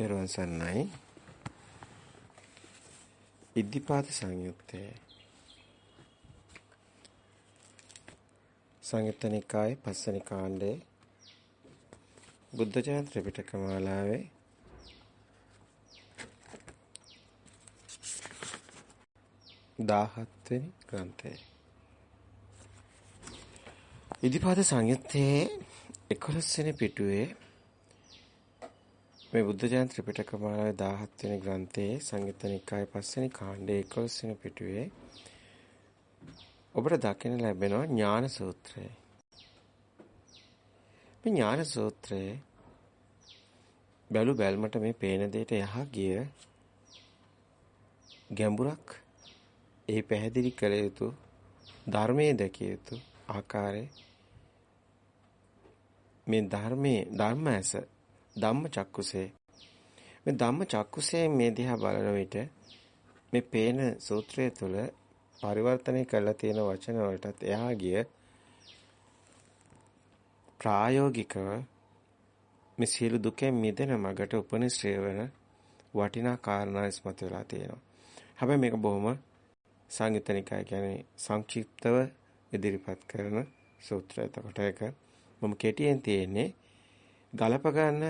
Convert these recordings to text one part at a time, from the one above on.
තෙරුවන් සරණයි. ඉද්ධිපාත සංයුත්තේ සංයුත්තනිකායේ පස්වෙනි කාණ්ඩේ බුද්ධ ජයන්ති ත්‍රිපිටක මාලාවේ දාහත් වෙනි ග්‍රන්ථය. ඉදිපාද සංයුත්තේ 11 වෙනි පිටුවේ මේ බුද්ධ ජයන්ති ත්‍රිපිටක මාලාවේ 17 වෙනි ග්‍රන්ථයේ සංයුත්ත නිකායේ පස්වෙනි කාණ්ඩයේ 11 වෙනි පිටුවේ ඔබට දකින්න ලැබෙනවා ඥාන සූත්‍රය. මේ ඥාන සූත්‍රයේ බැලු බැල්මට මේ පේන දෙයට යහ ගිය ගැඹුරක් ඒ පැහැදිලි කළ යුතු ධර්මයේ දැකිය යුතු ආකාරය මේ ධර්මයේ ධර්ම ඇස ධම්ම චක්කුසේ මේ ධම්ම චක්කුසේ මේ දිහා බලන විට මේ පේන සූත්‍රය තුළ පරිවර්තනය කරලා තියෙන වචන වලටත් එහා ගිය ප්‍රායෝගිකව මේ සියලු දුකෙන් මිදෙන මගට උපනිශ්‍රේ වෙන වටිනා කාරණා ඉස්මතු වෙලා තියෙනවා. හැබැයි මේක බොහොම සංයුතනිකයි කියන්නේ සංක්ෂිප්තව ඉදිරිපත් කරන සූත්‍රය. එතකොට ඒක මම කෙටියෙන් තියෙන්නේ ගලප ගන්න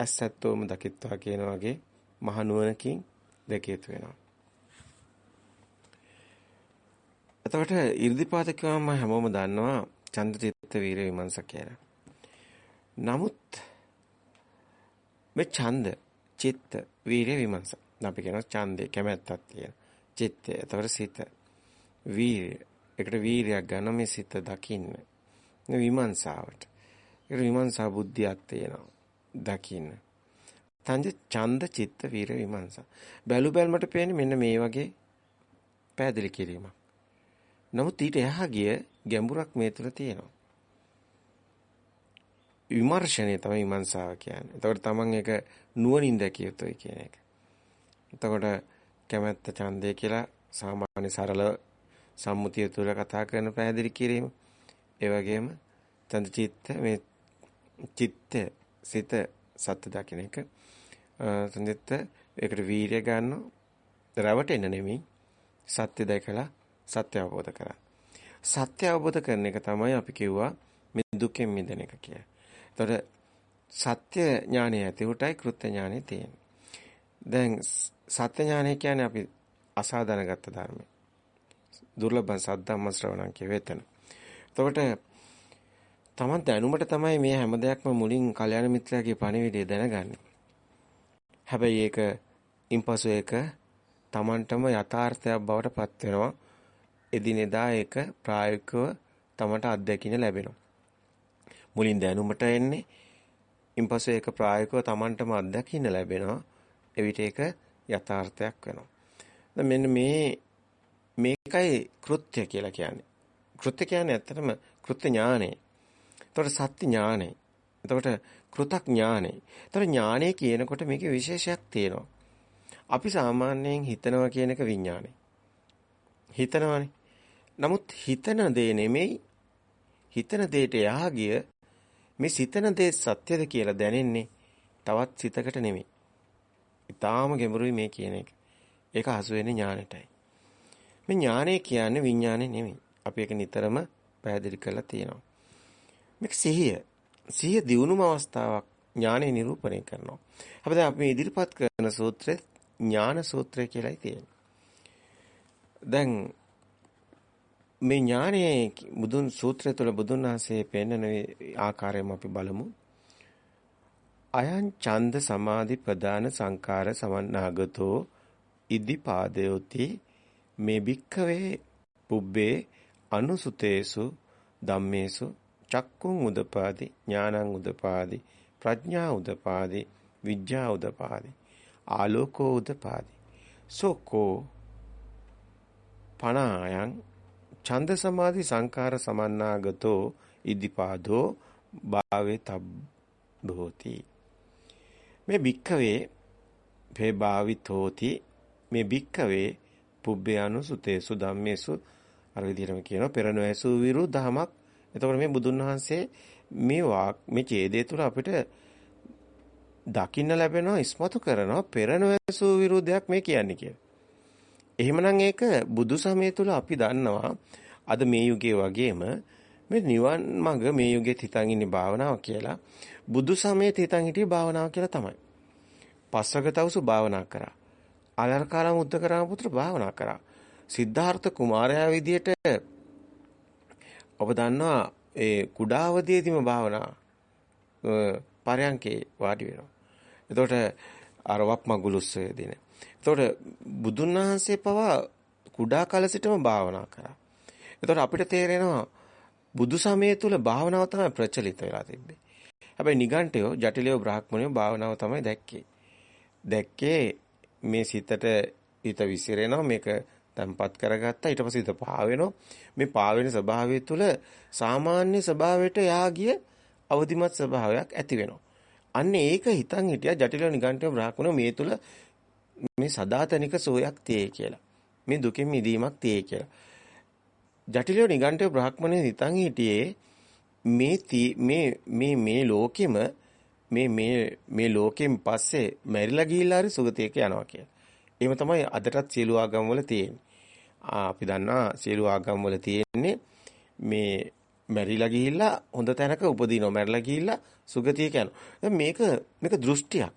ඇස්සැත්තෝම දකිත්වා කියන වගේ මහ නුවණකින් දැකියතු වෙනවා. එතකොට 이르දිපාත කියවම හැමෝම දන්නවා චන්ද්‍රචිත්ත වීර විමර්ශ කියලා. නමුත් මේ ඡන්ද චිත්ත වීර විමර්ශ අපි කියනවා ඡන්දේ කැමැත්තක් තියෙන. චිත්තය එතකොට සිත වීරය. ඒකට වීරයක් ගන්න මේ සිත දකින්න. විමර්ශාවට. ඒකට විමර්ශා බුද්ධියක් තියෙනවා. දකින්න. තංජ ඡන්ද චිත්ත වීර විමර්ශා. බැලු බැලමට පේන්නේ මෙන්න මේ වගේ පැහැදිලි කිරීමක්. නමුත් ඊට එහා ගිය ගැඹුරක් මේ තුළ තියෙනවා. විමර්ශනය තමයි විමර්ශාව කියන්නේ. එතකොට තමන් ඒක නුවණින් දැකිය යුතුයි කියන එක. එතකොට කැමැත්ත ඡන්දය කියලා සාමාන්‍ය සරල සම්මුතිය තුළ කතා කරන පැහැදිලි කිරීම. ඒ වගේම තන්ද චිත්ත මේ චිත්ත සිත සත්‍ය දකින්න එක තන්දිත්ත ඒකට වීරිය ගන්න රැවටෙන්න නෙමෙයි සත්‍ය දැකලා සත්‍ය අවබෝධ කරා. සත්‍ය අවබෝධ කරන එක තමයි අපි කිව්වා මේ දුකෙන් මිදෙන එක කියලා. එතකොට සත්‍ය ඥානය ඇති උටයි කෘත්‍ය ඥානය තියෙන්නේ. දැන් සත්‍ය ඥානය කියන්නේ අපි අසාධනගත ධර්මය. දුර්ලභ සද්ධම්ම ශ්‍රවණම් කිය වේතන. එතකොට තමන් දැනුමට තමයි මේ හැම දෙයක්ම මුලින් කල්‍යාණ මිත්‍රයාගේ පණිවිඩය දැනගන්නේ. හැබැයි ඒක ඉන්පසු ඒක තමන්ටම යථාර්ථයක් බවට පත් වෙනවා. එදිනෙදා ඒක ප්‍රායෝගිකව තමන්ට අත්දැකින්න ලැබෙනවා. මුලින් දැනුමට එන්නේ ඉන්පසු ඒක ප්‍රායෝගිකව තමන්ටම අත්දැකින්න ලැබෙනවා. එවිට ඒක යථාර්ථයක් වෙනවා. මෙන්න මේ මේකයි කෘත්‍ය කියලා කියන්නේ. කෘත්‍ය කියන්නේ ඇත්තටම කෘත්‍ය ඥානය. එතකොට සත්‍ය ඥානය. එතකොට කෘතක් ඥානය. එතකොට ඥානය කියනකොට මේකේ විශේෂයක් තියෙනවා. අපි සාමාන්‍යයෙන් හිතනවා කියන එක විඥානය. හිතනවානේ. නමුත් හිතන දේ නෙමෙයි හිතන දෙයට යහා ගිය මේ සිතන දේ සත්‍යද කියලා දැනෙන්නේ තවත් සිතකට නෙමෙයි. ඊටාම ගැඹුරුයි මේ කියන එක. ඒක හසු වෙන්නේ ඥානෙටයි. මේ ඥානය කියන්නේ විඥානේ නෙමෙයි. අපි ඒක නිතරම පැහැදිලි කරලා තියෙනවා. මේක සිහිය. සිහිය දියුණුම අවස්ථාවක් ඥානෙ නිරූපණය කරනවා. හැබැයි අපි ඉදිරිපත් කරන සූත්‍රය ඥාන සූත්‍රය කියලායි තියෙන්නේ. දැන් මේ ඥානයේ බුදුන් සූත්‍රය තුළ බුදුන් වහන්සේ පෙන්වන ආකාරයම අපි බලමු. අයං ඡන්ද සමාධි ප්‍රදාන සංකාර සමන්නාගතෝ ඉදිපාදයෝති මේ භික්ඛවේ පුබ්බේ අනුසුතේසු ධම්මේසු චක්කුං උදපාදි ඥානං උදපාදි ප්‍රඥා උදපාදි විඥා උදපාදි ආලෝකෝ උදපාදි. සෝකෝ පනායන් ඡන්ද සමාධි සංකාර සමන්නාගතෝ ඉදිපාදෝ භාවේ තබ්බෝති. මේ භික්ඛවේ භේ භාවිතෝති මේ භික්ඛවේ පුබ්බේ අනුසුතේසු ධම්මේසු අර විදිහටම කියනවා. පෙර නොඇසු විරු දහමක්. එතකොට මේ බුදුන් වහන්සේ මේ වාක් මේ ඡේදය තුළ අපිට දකින්න ලැබෙනවා ඉස්මතු කරනවා පෙර නොඇසූ විරුද්ධයක් මේ කියන්නේ කියලා. එහෙමනම් ඒක බුදු සමය තුල අපි දන්නවා අද මේ යුගයේ වගේම මේ නිවන් මඟ මේ යුගෙත් හිතන් ඉන්නේ භාවනාව කියලා බුදු සමයේ හිතන් හිටියේ භාවනාව කියලා තමයි. පස්සක තවුසු භාවනා කරා. අලර්කාරම් උද්දකරාම පුත්‍ර භාවනා කරා. සිද්ධාර්ථ කුමාරයා විදියට ඔබ දන්නවා ඒ කුඩා අවදියේදීම භාවනා පරයන්කේ වාඩි වෙනවා. එතකොට අර වප්මගුලුස්සය දින. එතකොට බුදුන් වහන්සේ පවා කුඩා කාල සිටම භාවනා කරා. එතකොට අපිට තේරෙනවා බුදු සමය තුල භාවනාව තමයි ප්‍රචලිත වෙලා තිබ්බේ. හැබැයි නිගණ්ඨයෝ ජටිලයෝ බ්‍රාහ්මණයෝ භාවනාව තමයි දැක්කේ. දැක්කේ මේ සිතට හිත විසිරෙනවා මේක තැම්පත් කරගත්තා. ඊට පස්සේ හිත පාවෙනවා මේ පාවෙන ස්වභාවය තුළ සාමාන්‍ය ස්වභාවයට යාගිය අවදිමත් ස්වභාවයක් ඇති වෙනවා. අන්න ඒක හිතන් හිටියා ජටිල නිගණ්ඨ බ්‍රාහ්මණ මේ තුළ මේ සදාතනික සෝයක් තියේ කියලා. මේ දුකින් මිදීමක් තියේ කියලා. ජටිල නිගණ්ඨ බ්‍රාහ්මණ හිතන් හිටියේ මේ මේ මේ මේ ලෝකෙම මේ මේ මේ ලෝකෙන් පස්සේ මැරිලා ගිහිල්ලා හරි සුගතියක යනවා කියලා. එහෙම තමයි අදටත් සියලු ආගම් වල තියෙන්නේ. අපි දන්නා සියලු ආගම් වල තියෙන්නේ මේ මැරිලා ගිහිල්ලා හොඳ තැනක උපදිනවා. මැරිලා ගිහිල්ලා සුගතියක යනවා. දැන් මේක මේක දෘෂ්ටියක්.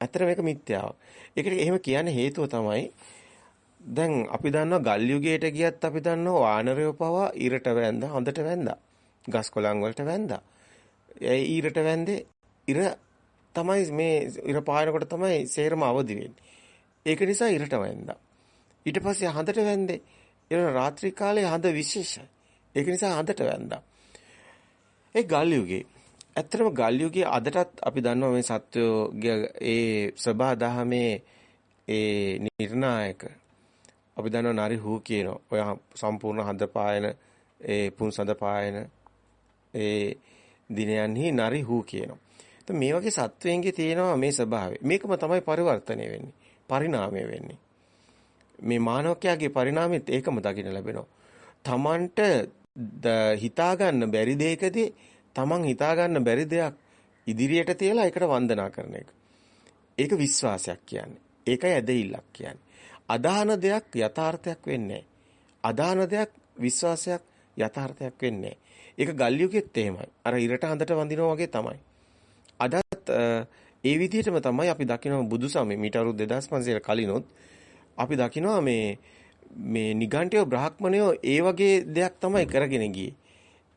ඇත්තට මේක මිත්‍යාවක්. ඒකට එහෙම කියන්නේ හේතුව තමයි දැන් අපි දන්නවා ගල් යුගයට ගියත් අපි දන්නවා වානරයෝ පවා ඉරට වැන්දා හොඳට වැන්දා. ගස් කොළන් වලට වැන්දා. ඒ ඊරට වැන්දේ ඉර තමයි මේ ඉර පායනකොට තමයි සේරම අවදි වෙන්නේ. ඒක නිසා ඉරට වැන්දා. ඊට පස්සේ හඳට වැන්දේ. ඉර රාත්‍රී කාලේ හඳ විශේෂයි. ඒක නිසා හඳට වැන්දා. ඒ ගල් යුගයේ ඇත්තටම ගල් යුගයේ අදටත් අපි දන්නවා මේ සත්වයේ ඒ සබා දහමේ ඒ නිර්ණායක අපි දන්නවා නරි හූ කියනවා. ඔය සම්පූර්ණ හඳ පායන ඒ පුන්සඳ පායන ඒ දිනයන්හි නරි හූ කියනවා. මේ වගේ සත්වයන්ගේ තියෙනවා මේ ස්වභාවය. මේකම තමයි පරිවර්තනය වෙන්නේ. පරිණාමය වෙන්නේ. මේ මානවකයාගේ පරිණාමෙත් ඒකම දකින්න ලැබෙනවා. තමන්ට හිතා ගන්න බැරි දෙයකදී තමන් හිතා ගන්න බැරි දෙයක් ඉදිරියට තියලා ඒකට වන්දනා කරන එක. ඒක විශ්වාසයක් කියන්නේ. ඒකයි ඇදහිල්ලක් කියන්නේ. අදාහන දෙයක් යථාර්ථයක් වෙන්නේ අදාහන දෙයක් විශ්වාසයක් යථාර්ථයක් වෙන්නේ ඒක ගල් යුගෙත් එහෙමයි. අර ඉරට හඳට වඳිනවා වගේ තමයි. අදත් ඒ විදිහටම තමයි අපි දකිනවා බුදුසමය මීට අවුරුදු 2500 කලිනොත් අපි දකිනවා මේ මේ නිගණ්ඨයෝ බ්‍රාහ්මණයෝ ඒ වගේ දෙයක් තමයි කරගෙන ගියේ.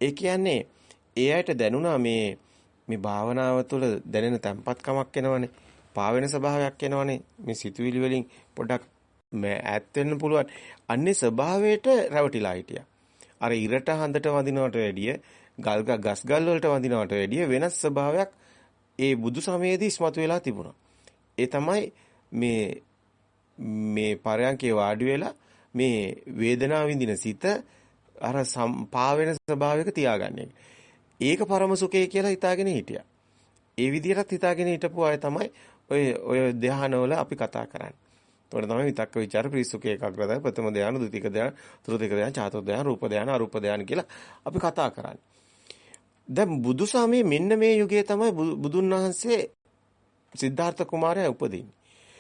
ඒ කියන්නේ ඒ අයට දැනුණා මේ මේ භාවනාව තුළ දැනෙන තැම්පත්කමක් එනවනේ. පාවෙන ස්වභාවයක් එනවනේ. මේ සිතුවිලි වලින් පොඩක් ඈත් වෙන්න පුළුවන්. අන්නේ ස්වභාවයට රැවටිලා හිටියා. අර ඉරට හඳට වදිනවට වැඩිය ගල් ගස් ගල් වලට වදිනවට වැඩිය වෙනස් ස්වභාවයක් ඒ බුදු සමයේදී ඉස්මතු වෙලා තිබුණා. ඒ තමයි මේ මේ පරයන්කේ වාඩි වෙලා මේ වේදනාව විඳින සිත අර පාවෙන ස්වභාවයක තියාගන්නේ. ඒක පරම සුඛය කියලා හිතාගෙන හිටියා. ඒ විදිහටත් හිතාගෙන හිටපු අය තමයි ඔය ඔය ධානවල අපි කතා කරන්නේ. එතකොට තමයි විතක්ක ਵਿਚාර ප්‍රීසුඛ ඒකාග්‍රතාව ප්‍රථම ධාන, ද්විතීක ධාන, තෘතීක ධාන, චාතුර්ථ ධාන, රූප ධාන, අරූප ධාන කියලා අපි කතා කරන්නේ. දැන් බුදුසමයේ මෙන්න මේ යුගයේ තමයි බුදුන් වහන්සේ සිද්ධාර්ථ කුමාරයා උපදින්නේ.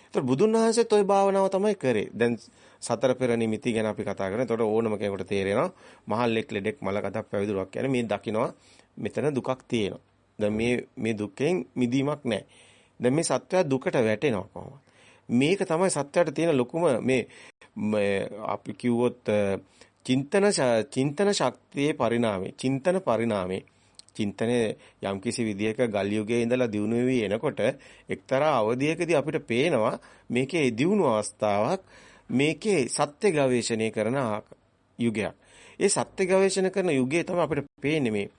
ඒතර බුදුන් වහන්සේත් ওই භාවනාව තමයි කරේ. දැන් සතර පෙර නිමිති ගැන අපි කතා කරනවා. එතකොට ඕනම කෙනෙකුට තේරෙනවා මහල්ලෙක් ලෙඩෙක් මලකටක් පැවිදුරක් කියන්නේ මේ දකින්නවා මෙතන දුකක් තියෙනවා. දැන් මේ මේ දුකෙන් මිදීමක් නැහැ. දැන් මේ සත්‍යය දුකට වැටෙනවා කොහොමද? මේක තමයි සත්‍යයට තියෙන ලොකුම මේ අපි කිව්වොත් චින්තන චින්තන ශක්තියේ පරිණාමය. චින්තන පරිණාමය. චින්තනයේ යම්කිසි විදියක ගල් යුගයේ ඉඳලා දියුණු වෙවි එනකොට එක්තරා අවධියකදී අපිට පේනවා මේකේ දියුණු අවස්ථාවක් මේකේ සත්‍ය ගවේෂණය කරන යුගයක්. ඒ සත්‍ය ගවේෂණ කරන යුගයේ තමයි අපිට පේන්නේ මේ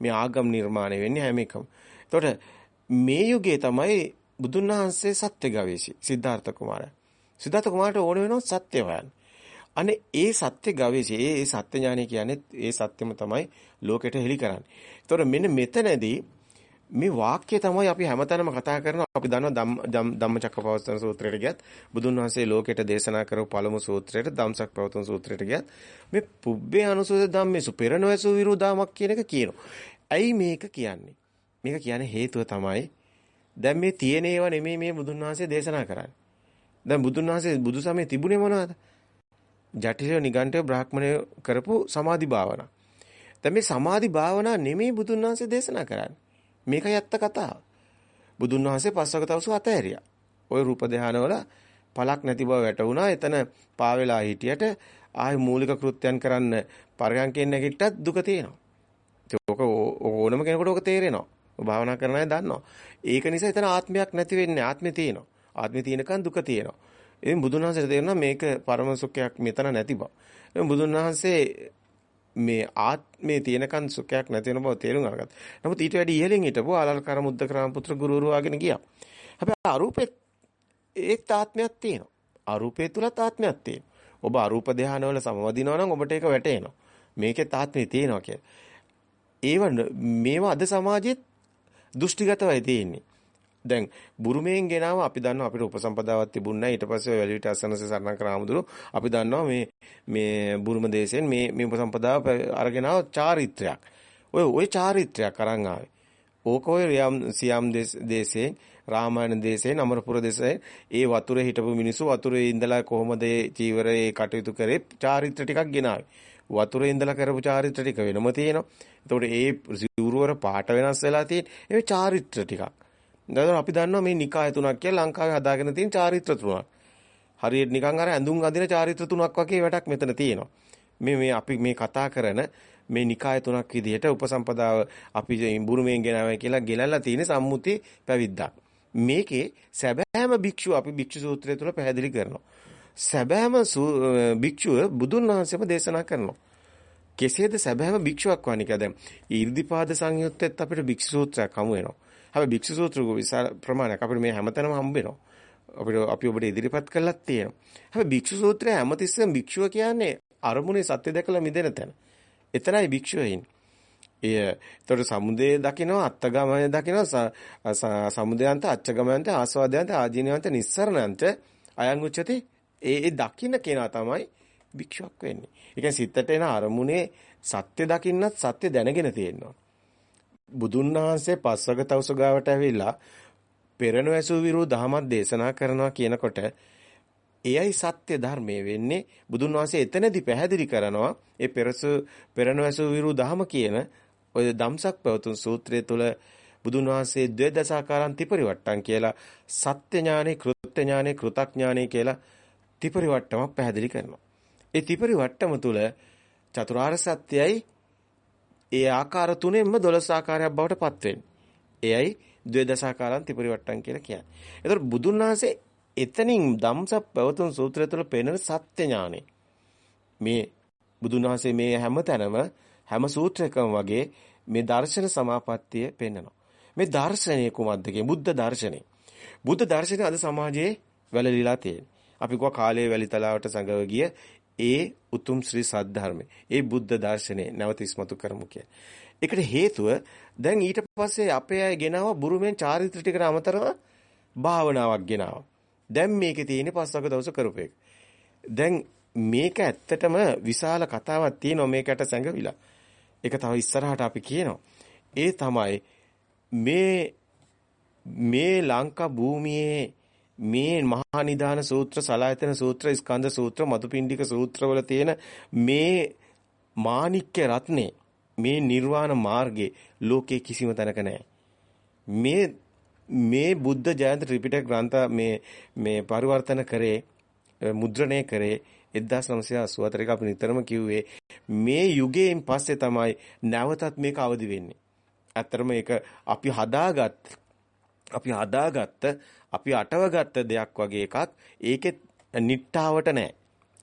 මේ ආගම් නිර්මාණය වෙන්නේ හැම එකම. එතකොට මේ යුගයේ තමයි බුදුන් වහන්සේ සත්‍ය ගවේෂි සිද්ධාර්ථ කුමාරයා. සිද්ධාර්ථ කුමාරට ඕන වෙනවා සත්‍ය හොයන්න. අනේ ඒ සත්‍ය ගවේෂය ඒ සත්‍ය ඥානය කියන්නේ ඒ සත්‍යම තමයි ලෝකෙට හෙළි කරන්නේ. ඒතොර මෙන්න මෙතනදී මේ වාක්‍ය තමයි අපි හැමතැනම කතා කරනවා. අපි දන්නවා ධම්මචක්කපවත්තන සූත්‍රයට ගියත් බුදුන් වහන්සේ ලෝකෙට දේශනා කරපු පළමු සූත්‍රයට ධම්සක්පවත්තන සූත්‍රයට ගියත් මේ පුබ්බේ අනුසෝද ධම්මේසු පෙරනොයසු විරුදාමක් කියන එක කියනවා. ඇයි මේක කියන්නේ? මේක කියන්නේ හේතුව තමයි දැන් මේ තියෙන ඒවා නෙමෙයි මේ බුදුන් වහන්සේ දේශනා කරන්නේ. දැන් බුදුන් වහන්සේ බුදු සමයේ තිබුණේ මොනවද? ජටිල නිගණ්ඨ බ්‍රාහ්මණය කරපු සමාධි භාවනා. දැන් මේ සමාධි භාවනා නෙමෙයි බුදුන් වහන්සේ දේශනා කරන්නේ. මේකයි ඇත්ත කතාව. බුදුන් වහන්සේ පස්වක තවසු අතහැරියා. ওই රූප ධානවල පළක් නැති බව වැටුණා. එතන පාවෙලා හිටියට ආයි මූලික කෘත්‍යයන් කරන්න පරයන්කෙන් නැගිට්ටත් දුක තියෙනවා. ඒක ඕනම කෙනෙකුට ඕක තේරෙනවා. භාවනා කරන අය දන්නවා. ඒක නිසා එතන ආත්මයක් නැති වෙන්නේ ආත්මේ තියෙනවා. ආත්මේ තියෙනකන් දුක තියෙනවා. ඉතින් බුදුන් වහන්සේට තේරෙනවා මේක පරම සුඛයක් මෙතන නැති බව. බුදුන් වහන්සේ මේ ආත්මේ තියෙනකන් සුඛයක් නැති වෙන බව තේරුම් අරගත්තා. නමුත් ඊට වැඩි ඉහළින් හිටපුව ආලල්කාර මුද්දකරාම පුත්‍ර ගුරුවරු වගේ ගියා. හැබැයි අරූපෙත් ඒත් ආත්මයක් තියෙනවා. අරූපේ තුලත් ආත්මයක් තියෙනවා. ඔබ අරූප ධානවල සමවදිනවා නම් ඔබට ඒක වැටේනවා. මේකෙත් ආත්මේ තියෙනවා කියලා. ඒව මේවා අද සමාජෙත් දෘෂ්ටිගතවයි තියෙන්නේ. දැන් බුරුමයෙන් ගෙනාව අපි දන්නවා අපිට උපසම්පදාවක් තිබුණ නැහැ. ඊට පස්සේ වැලිවිට අසනස සරණ කරාමුදුරු අපි දන්නවා මේ මේ බුරුම දේශයෙන් මේ මේ උපසම්පදාව අරගෙන ආව චාරිත්‍රයක්. ඔය ඔය චාරිත්‍රයක් අරන් ආවේ. ඕක ඔය සියම් දේශයෙන් රාමායන දේශයෙන් අමරපුර දේශයෙන් ඒ වතුරේ හිටපු මිනිස්සු වතුරේ ඉඳලා කොහොමද ඒ චීවරේ කටයුතු කරේ? චාරිත්‍ර ටිකක් ගෙනාවේ. වතුරේ ඉඳලා කරපු චාරිත්‍ර ටික වෙනම තියෙනවා. එතකොට ඒ සිවුරවර පාට වෙනස් වෙලා තියෙන ඒ චාරිත්‍ර ටිකක්. දැන් අපි දන්නවා මේ නිකාය තුනක් කියලා ලංකාවේ හදාගෙන තියෙන චාරිත්‍ර තුනක්. හරියට නිකන් අර ඇඳුම් අඳින චාරිත්‍ර තුනක් වගේ වැඩක් මෙතන තියෙනවා. මේ මේ අපි මේ කතා කරන මේ නිකාය තුනක් විදිහට උපසම්පදාව අපි බුරුමෙන් ගෙනාවයි කියලා ගෙලල්ලා තියෙන සම්මුති පැවිද්දක්. මේකේ සැබෑම භික්ෂුව අපි භික්ෂු සූත්‍රය තුල පැහැදිලි කරනවා. සැබෑම භික්ෂුව බුදුන් වහන්සේම දේශනා කරනවා. කෙසේද සැබෑම භික්ෂුවක් වන්නේ කියලා දැන් ඊර්ධිපාද සංයුත්තෙත් අපිට භික්ෂු සූත්‍රයක් හමු වෙනවා. හැබැයි භික්ෂු සූත්‍ර විශාල ප්‍රමාණයක් අපිට මේ හැමතැනම හම්බ වෙනවා. අපිට අපි ඔබට ඉදිරිපත් කළාත් තියෙනවා. හැබැයි භික්ෂු සූත්‍රය හැමතිස්සෙම භික්ෂුව කියන්නේ අරමුණේ සත්‍ය දැකලා මිදෙන තැන. එතරයි භික්ෂුව ඉන්නේ. එය ඒතර සමුදේ දකිනවා අත්තගමය දකිනවා සමුදයන්ත අච්චගමයන්ත ආස්වාදයන්ත ආජීනවන්ත නිස්සරණන්ත අයං උච්චති ඒ ඒ දකින්න කෙනා තමයි භික්ෂුවක් වෙන්නේ. ඒ කියන්නේ සිතට එන අරමුණේ සත්‍ය දකින්නත් සත්‍ය දැනගෙන තියෙනවා. බුදුන් වහන්සේ පස්වග තවුස ගාවට ඇවිල්ලා පෙරණ වැසූ විරු දහමක් දේශනා කරනවා කියනකොට එයයි සත්‍ය ධර්මයේ වෙන්නේ බුදුන් වහන්සේ එතනදී පැහැදිලි කරනවා ඒ පෙරසු පෙරණ වැසූ විරු දහම කියන ඔය ධම්සක් පැවතුම් සූත්‍රය තුල බුදුන් වහන්සේ ද්වේදසාකාරං ත්‍රිපරිවට්ටම් කියලා සත්‍ය ඥානෙ කෘත්‍ය ඥානෙ කෘතඥානෙ කියලා ත්‍රිපරිවට්ටමක් පැහැදිලි කරනවා. ඒ ත්‍රිපරිවට්ටම තුල චතුරාර්ය සත්‍යයයි ඒ ආකාර තුනෙන්ම 12 ආකාරයක් බවට පත් වෙන්නේ. එයයි ද්වේදසාකාරං ත්‍රිපරිවට්ටම් කියලා කියන්නේ. ඒතර බුදුන් වහන්සේ එතනින් ධම්සප් පැවතුම් සූත්‍රය තුළ පෙනෙන සත්‍ය ඥානෙ මේ බුදුන් වහන්සේ මේ හැම තැනම හැම සූත්‍රයකම වගේ මේ දර්ශන සමාපත්තිය පෙන්වනවා. මේ දර්ශනය කුමක්ද කියන්නේ? බුද්ධ දර්ශනය. බුද්ධ දර්ශනය අද සමාජයේ වැළලීලා තියෙනවා. අපි කව කාලයේ වැලිතලාවට සංගව ගිය ඒ උතුම් ශ්‍රී සද්ධර්මය. ඒ බුද්ධ දර්ශනේ නැවත ඉස්මතු කරමු කියලා. ඒකට හේතුව දැන් ඊට පස්සේ අපේ අය ගෙනාව බුරුමෙන් චාරිත්‍ර ටිකට අමතරව භාවනාවක් ගෙනාවා. දැන් මේකේ තියෙන පස්වක දවස කරපු එක. දැන් මේක ඇත්තටම විශාල කතාවක් තියෙනවා මේකට සැඟවිලා. ඒක තව ඉස්සරහට අපි කියනවා. ඒ තමයි මේ මේ ලංකා භූමියේ මේ මහා නිදාන සූත්‍ර සලායතන සූත්‍ර ස්කන්ධ සූත්‍ර මදුපිණ්ඩික සූත්‍රවල තියෙන මේ මාණික්‍ය රත්නේ මේ නිර්වාණ මාර්ගේ ලෝකේ කිසිම තැනක නැහැ. මේ මේ බුද්ධ ජයන්ත ත්‍රිපිටක ග්‍රන්ථ මේ මේ පරිවර්තන කරේ මුද්‍රණය කරේ 1984 එක අපි නිතරම කිව්වේ මේ යුගයෙන් පස්සේ තමයි නැවතත් මේක අවදි වෙන්නේ. ඇත්තටම මේක අපි හදාගත් අපි හදාගත්ත අපි අටවගත්ත දෙයක් වගේ එකක් ඒකෙත් නිට්ටාවට නැහැ.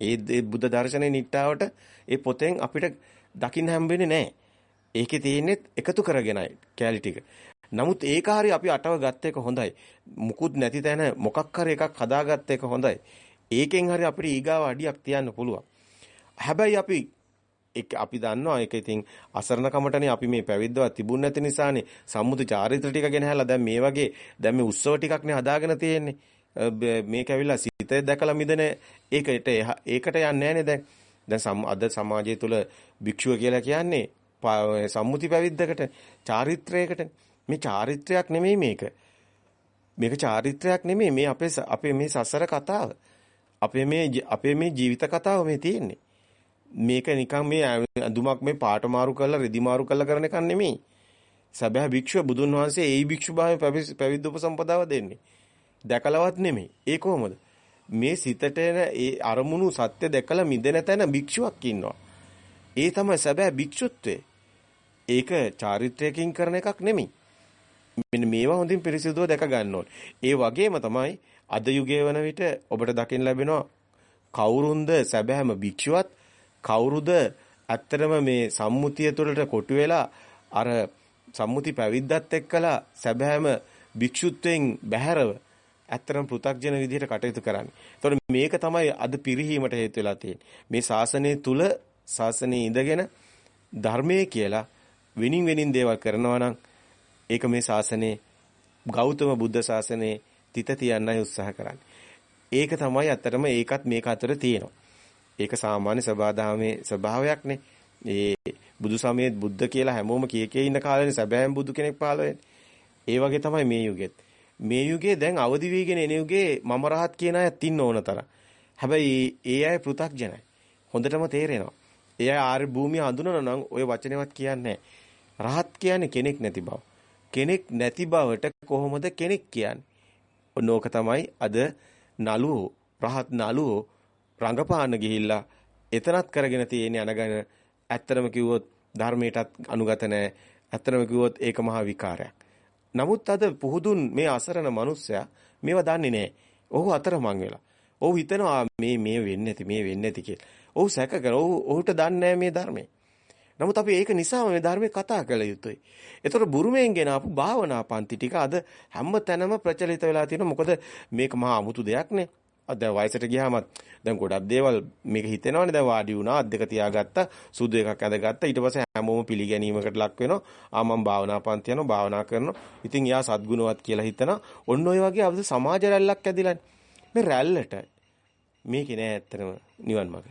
ඒ බුද්ධ දර්ශනේ නිට්ටාවට ඒ පොතෙන් අපිට දකින්න හම්බෙන්නේ නැහැ. ඒකේ තියෙන්නේ එකතු කරගෙනයි කැලි ටික. නමුත් ඒක හරි අපි අටව ගත්ත එක හොඳයි. මුකුත් නැති තැන මොකක් හරි එකක් හදාගත්ත එක හොඳයි. ඒකෙන් හරි අපිට ඊගාව අඩියක් තියන්න පුළුවන්. හැබැයි අපි ඒක අපි දන්නවා. ඒක ඉතින් අසරණ කමටනේ අපි මේ පැවිද්දවත් තිබුණ නැති නිසානේ. සම්මුති චාරිත්‍ර ටික ගෙනහැලා දැන් මේ වගේ දැන් මේ උත්සව ටිකක්නේ හදාගෙන තියෙන්නේ. මේක ඇවිල්ලා සිතේ දැකලා මිදෙන ඒකට ඒකට යන්නේ නැහනේ දැන්. දැන් අද සමාජය තුල භික්ෂුව කියලා කියන්නේ සම්මුති පැවිද්දකට චාරිත්‍රයකට. මේ චාරිත්‍රයක් නෙමෙයි මේක. මේක චාරිත්‍රයක් නෙමෙයි. මේ අපේ අපේ මේ සසර කතාව. අපේ මේ අපේ මේ ජීවිත කතාව මේ තියෙන්නේ. මේක නිකන් මේ අඳුමක් මේ පාට මාරු කරලා රෙදි මාරු කරලා කරන එකක් නෙමෙයි. සැබෑ භික්ෂුව බුදුන් වහන්සේ ඒ භික්ෂු භාවයේ පැවිද්ද උපසම්පදාව දෙන්නේ. දැකලවත් නෙමෙයි. ඒ කොහොමද? මේ සිතට එන ඒ අරමුණු සත්‍ය දැකලා මිදෙන තැන භික්ෂුවක් ඉන්නවා. ඒ තමයි සැබෑ භික්ෂුත්වය. ඒක චාරිත්‍රයකින් කරන එකක් නෙමෙයි. මෙන්න මේවා හොඳින් පිරිසිදුව දැක ගන්න ඕනේ. ඒ වගේම තමයි අද යුගයේ වන විට ඔබට දකින්න ලැබෙනවා කවුරුන්ද සැබෑම භික්ෂුවත් කවුරුද ඇත්තටම මේ සම්මුතිය තුළට කොටු වෙලා අර සම්මුති පැවිද්දත් එක්කලා සැබෑම භික්ෂුත්වයෙන් බැහැරව ඇත්තටම පෘ탁ජන විදිහට කටයුතු කරන්නේ. ඒතකොට මේක තමයි අද පිරිහීමට හේතු වෙලා තියෙන්නේ. මේ ශාසනය තුල ශාසනයේ ඉඳගෙන ධර්මයේ කියලා වෙනින් වෙනින් දේවල් කරනවා නම් ඒක මේ ශාසනයේ ගෞතම බුද්ධ ශාසනයේ තිත තියන්නයි උත්සාහ කරන්නේ. ඒක තමයි අත්‍තරම ඒකත් මේක අතර තියෙනවා. ඒක සාමාන්‍ය සබාදාමේ ස්වභාවයක්නේ. ඒ බුදු සමයේ බුද්ධ කියලා හැමෝම කී කී ඉන්න කාලේනේ සැබෑම බුදු කෙනෙක් පහළ ඒ වගේ තමයි මේ යුගෙත්. මේ යුගයේ දැන් අවදි වීගෙන එන යුගයේ මම රහත් කියන අයත් ඉන්න ඕන තරම්. හැබැයි ඒ අය පෘ탁ජනයි. හොඳටම තේරෙනවා. ඒ අය ආර්ය භූමිය හඳුනන නම් ওই වචනේවත් කියන්නේ රහත් කියන්නේ කෙනෙක් නැති බව. කෙනෙක් නැති බවට කොහොමද කෙනෙක් කියන්නේ? ඔන්නෝක තමයි අද නළුවෝ රහත් නළුවෝ රංගපාන ගිහිල්ලා එතනත් කරගෙන තියෙන අනගෙන ඇත්තරම කිව්වොත් ධර්මයටත් අනුගත නැහැ. ඇත්තරම කිව්වොත් ඒක මහා විකාරයක්. නමුත් අද පුහුදුන් මේ අසරණ මිනිස්සයා මේවා දන්නේ නැහැ. ඔහු අතරමං වෙලා. ඔහු හිතනවා මේ මේ වෙන්නේ නැති මේ වෙන්නේ නැති කියලා. ඔහු සැක කරන ඔහු ඔහුට දන්නේ මේ ධර්මය. නමුත් අපි ඒක නිසාම මේ ධර්මයේ කතා කළ යුතුයි. ඒතර බුරුමෙන් ගෙන ආපු භාවනා පන්ති ටික අද හැම තැනම ප්‍රචලිත වෙලා තියෙනවා. මොකද මේක මහා අමුතු දෙයක් නේ. අද වයසට ගියාම දැන් ගොඩක් දේවල් මේක හිතෙනවනේ. දැන් වාඩි වුණා අත් දෙක තියාගත්තා සුදු එකක් ඇඳගත්තා. ඊට පස්සේ හැමෝම පිළිගැනීමකට ලක් වෙනවා. ආ මම භාවනා පන්ති යනවා භාවනා කරනවා. ඉතින් යා සද්ගුණවත් කියලා හිතනවා. ඔන්න ඔය වගේ අපිට සමාජ රැල්ලක් ඇදිලානේ. මේ රැල්ලට මේකේ නෑ ඇත්තටම නිවන් මාර්ග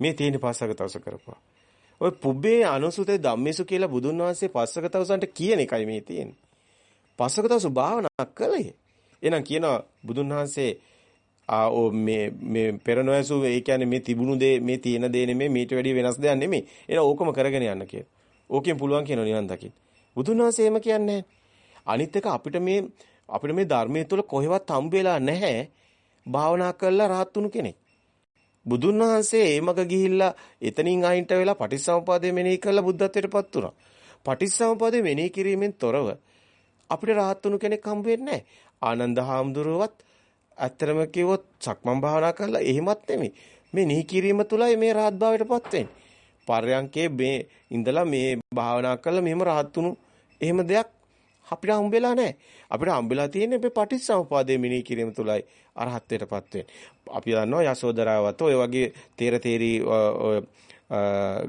මේ තියෙන පස්සක තවස කරපුවා. ඔය පුබ්බේ අනුසුතේ ධම්මේසු කියලා බුදුන් වහන්සේ පස්සක තවසන්ට කියන එකයි මේ තියෙන්නේ. පස්සක තවස භාවනා කළේ. එහෙනම් කියනවා බුදුන් වහන්සේ ආ ඕ මේ මේ පෙර නොයසු ඒ කියන්නේ මේ තිබුණු දේ මේ තියෙන දේ නෙමෙයි මීට වැඩිය වෙනස් දෙයක් නෙමෙයි. එහෙනම් ඕකම කරගෙන යන්න කියලා. ඕකෙන් පුළුවන් කියන නිවන් දකින්න. බුදුන් වහන්සේ එහෙම කියන්නේ අනිත් එක අපිට මේ අපිට මේ ධර්මයේ තුල කොහෙවත් හම්බ වෙලා නැහැ භාවනා කරලා rahat වුණු කෙනෙක්. බුදුන් වහන්සේ ඒමක ගිහිල්ලා එතනින් අයින්ට වෙලා පටිච්චසමුපාදය මෙනෙහි කරලා බුද්ධත්වයටපත් වුණා. පටිච්චසමුපාදය මෙනෙහි කිරීමෙන් තොරව අපිට rahat වුණු කෙනෙක් හම්බ වෙන්නේ නැහැ. ආනන්ද හාමුදුරුවවත් ඇත්තටම කිව්වොත් සක්මන් භාවනා කරලා එහෙමත් නෙමෙයි. මේ නිහි කිරීම තුලයි මේ රහත් භාවයටපත් වෙන්නේ. පර්යංකේ මේ ඉඳලා මේ භාවනා කරලා මෙහෙම රහත් වුණු එහෙම දෙයක් අපිට හම්බෙලා නැහැ. අපිට හම්බෙලා තියෙන්නේ මේ පටිච්චසමුපාදයේ මිනී කිරීම තුලයි අරහත්ත්වයටපත් වෙන්නේ. අපි දන්නවා යසෝදරාවත ඔය වගේ තේර තේරි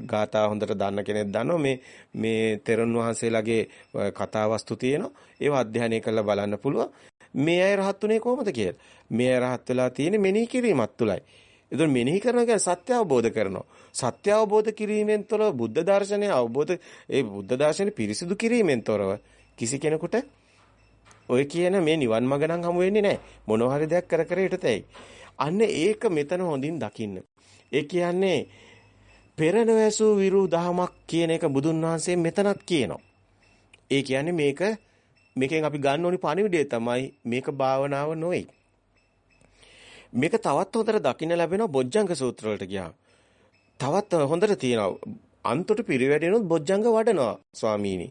ගාථා හොඳට දන්න කෙනෙක් දන්නවා මේ මේ තෙරුන් වහන්සේලාගේ කතා වස්තු තියෙනවා. ඒවා අධ්‍යයනය කරලා බලන්න පුළුවන්. මේ අය රහත් උනේ කොහොමද කියලා. මේ අය රහත් වෙලා තියෙන්නේ මෙනෙහි කිරීමත් තුලයි. එතකොට මෙනෙහි කරනවා කියන්නේ සත්‍ය අවබෝධ කරනවා. සත්‍ය අවබෝධ කිරීමෙන් තොරව බුද්ධ දර්ශනය අවබෝධ ඒ බුද්ධ දර්ශනය පිරිසිදු කිරීමෙන් තොරව කිසි කෙනෙකුට ඔය කියන මේ නිවන් මඟ නම් හමු වෙන්නේ නැහැ. මොනවා හරි දෙයක් කර කර හිටතයි. අන්න ඒක මෙතන හොඳින් දකින්න. ඒ කියන්නේ පෙර නොඇසූ විරු දහමක් කියන එක බුදුන් වහන්සේ මෙතනත් කියනවා. ඒ කියන්නේ මේක මේකෙන් අපි ගන්න ඕනි පණිවිඩය තමයි මේක භාවනාව නොවේ. මේක තවත් හොඳට දකින්න ලැබෙනවා බොජ්ජංග සූත්‍ර වලට ගියාම. තවත් හොඳට තියෙනවා අන්තොට පිරිවැඩෙනොත් බොජ්ජංග වඩනවා ස්වාමීනි.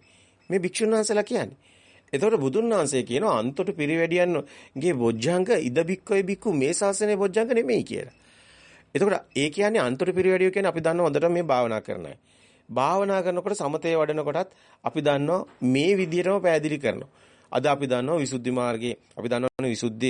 මේ භික්ෂුන් වහන්සේලා කියන්නේ. එතකොට බුදුන් වහන්සේ කියනවා අන්තොට පිරිවැඩියන්ගේ බොජ්ජංග ඉද බික්කෝයි බික්කු මේ ශාසනයේ බොජ්ජංග නෙමෙයි කියලා. එතකොට ඒ කියන්නේ අන්තොට පිරිවැඩිය කියන්නේ අපි දන්න හොඳට මේ භාවනා කරන අය. භාවනා කරනකොට සමතේ වඩනකොටත් අපි දන්නවා මේ විදිහටම පැහැදිලි කරනවා. අද අපි දන්නවා විසුද්ධි මාර්ගයේ අපි දන්නවනේ විසුද්ධි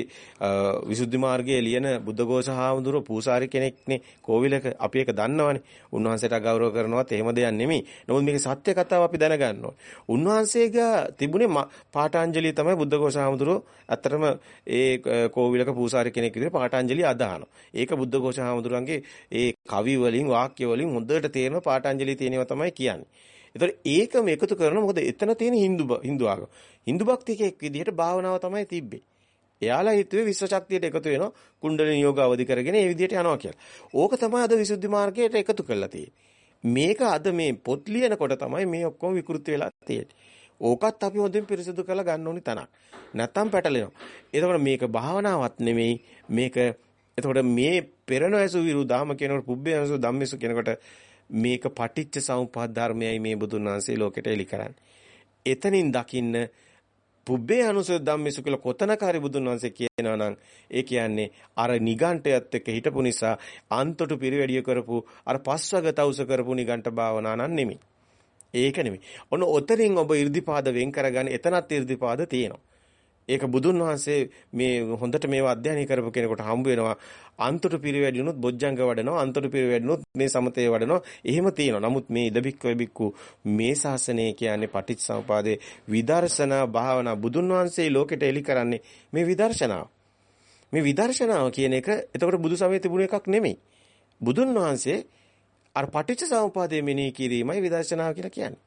විසුද්ධි මාර්ගයේ ලියන බුද්ධඝෝෂ හාමුදුරුව පූසාරි කෙනෙක්නේ කෝවිලක අපි ඒක දන්නවනේ. උන්වහන්සේට ගෞරව කරනවත් එහෙම දෙයක් නෙමෙයි. නමුත් මේක සත්‍ය කතාව අපි දැනගන්න ඕනේ. උන්වහන්සේගේ තිබුණේ පාඨාංජලිය තමයි බුද්ධඝෝෂ හාමුදුරුව අත්‍තරම ඒ කෝවිලක පූසාරි කෙනෙක් විදිහට පාඨාංජලිය අදහනවා. ඒක බුද්ධඝෝෂ හාමුදුරන්ගේ ඒ කවි වලින් වාක්‍ය වලින් හොඳට තේරෙන පාඨාංජලිය තියෙනවා තමයි කියන්නේ. ඒතකොට ඒකම එකතු කරනවා මොකද එතන තියෙන Hindu Hindu ආගම. Hindu භක්තිකයෙක් විදිහට භාවනාව තමයි තිබ්බේ. එයාලා හිතුවේ විශ්ව ශක්තියට එකතු වෙනවා කුණ්ඩලිනී යෝග අවදි කරගෙන ඒ විදිහට යනවා කියලා. ඕක තමයි අද විසුද්ධි මාර්ගයට එකතු කරලා තියෙන්නේ. මේක අද මේ පොත් ලියනකොට තමයි මේ ඔක්කොම විකෘති වෙලා තියෙන්නේ. ඕකත් අපි හොඳින් පිරිසිදු කරලා ගන්න ඕනි තනක්. නැත්තම් පැටලෙනවා. එතකොට මේක භාවනාවක් නෙමෙයි මේක එතකොට මේ පෙරණැසු විරු දාම කියනකොට පුබ්බේනසු ධම්මේසු කියනකොට මේක පටිච්ච සමුප්පාද ධර්මයයි මේ බුදුන් වහන්සේ ලෝකෙට එලි කරන්නේ. එතනින් දකින්න පුබ්බේ අනුසය ධම්මේසු කියලා කොතනක හරි බුදුන් වහන්සේ කියනවා නම් ඒ කියන්නේ අර නිගණ්ඨයත් එක්ක හිටපු නිසා අන්තොටු පිරිවැඩිය කරපු අර පස්වග තවුස කරපු නිගණ්ඨ භාවනා නම් නෙමෙයි. ඒක නෙමෙයි. ඔන්න ඔතරින් ඔබ 이르දිපාද වෙන් කරගන්න එතනත් 이르දිපාද තියෙනවා. ඒක බුදුන් වහන්සේ මේ හොඳට මේවා අධ්‍යයනය කරපු කෙනෙකුට හම්බ වෙනවා. අන්තර පිරිවැඩිනුත් බොජ්ජංග වඩනවා අන්තර පිරිවැඩිනුත් මේ සමතේ වඩනවා. එහෙම තියෙනවා. නමුත් මේ ඉදබික්ක වෙබික්කු මේ ශාසනය කියන්නේ පටිච්චසමුපාදේ විදර්ශනා භාවනා. බුදුන් වහන්සේ ලෝකෙට එලි කරන්නේ මේ විදර්ශනාව. මේ විදර්ශනාව කියන එක එතකොට බුදු සමයේ තිබුණ එකක් නෙමෙයි. බුදුන් වහන්සේ අර පටිච්චසමුපාදයේ මෙනෙහි කිරීමයි විදර්ශනාව කියලා කියන්නේ.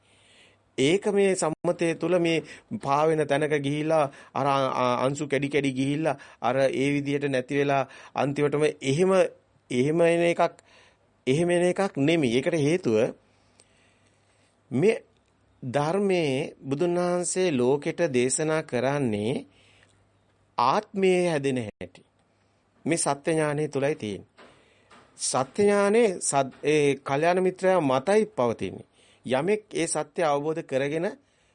ඒක මේ සම්මතය තුල මේ පාවෙන තැනක ගිහිල්ලා අර අංශු කැඩි කැඩි ගිහිල්ලා අර ඒ විදිහට නැති වෙලා අන්තිමටම එහෙම එහෙම එන එකක් එහෙම එන එකක් නෙමෙයි. ඒකට හේතුව මේ ධර්මයේ බුදුන් වහන්සේ ලෝකෙට දේශනා කරන්නේ ආත්මයේ හැදෙන හැටි. මේ සත්‍ය ඥානය තුලයි තියෙන්නේ. සත්‍ය ඥානේ ඒ කල්යාණ මිත්‍රයා මතයි පවතින්නේ. යමෙක් ඒ සත්‍ය අවබෝධ කරගෙන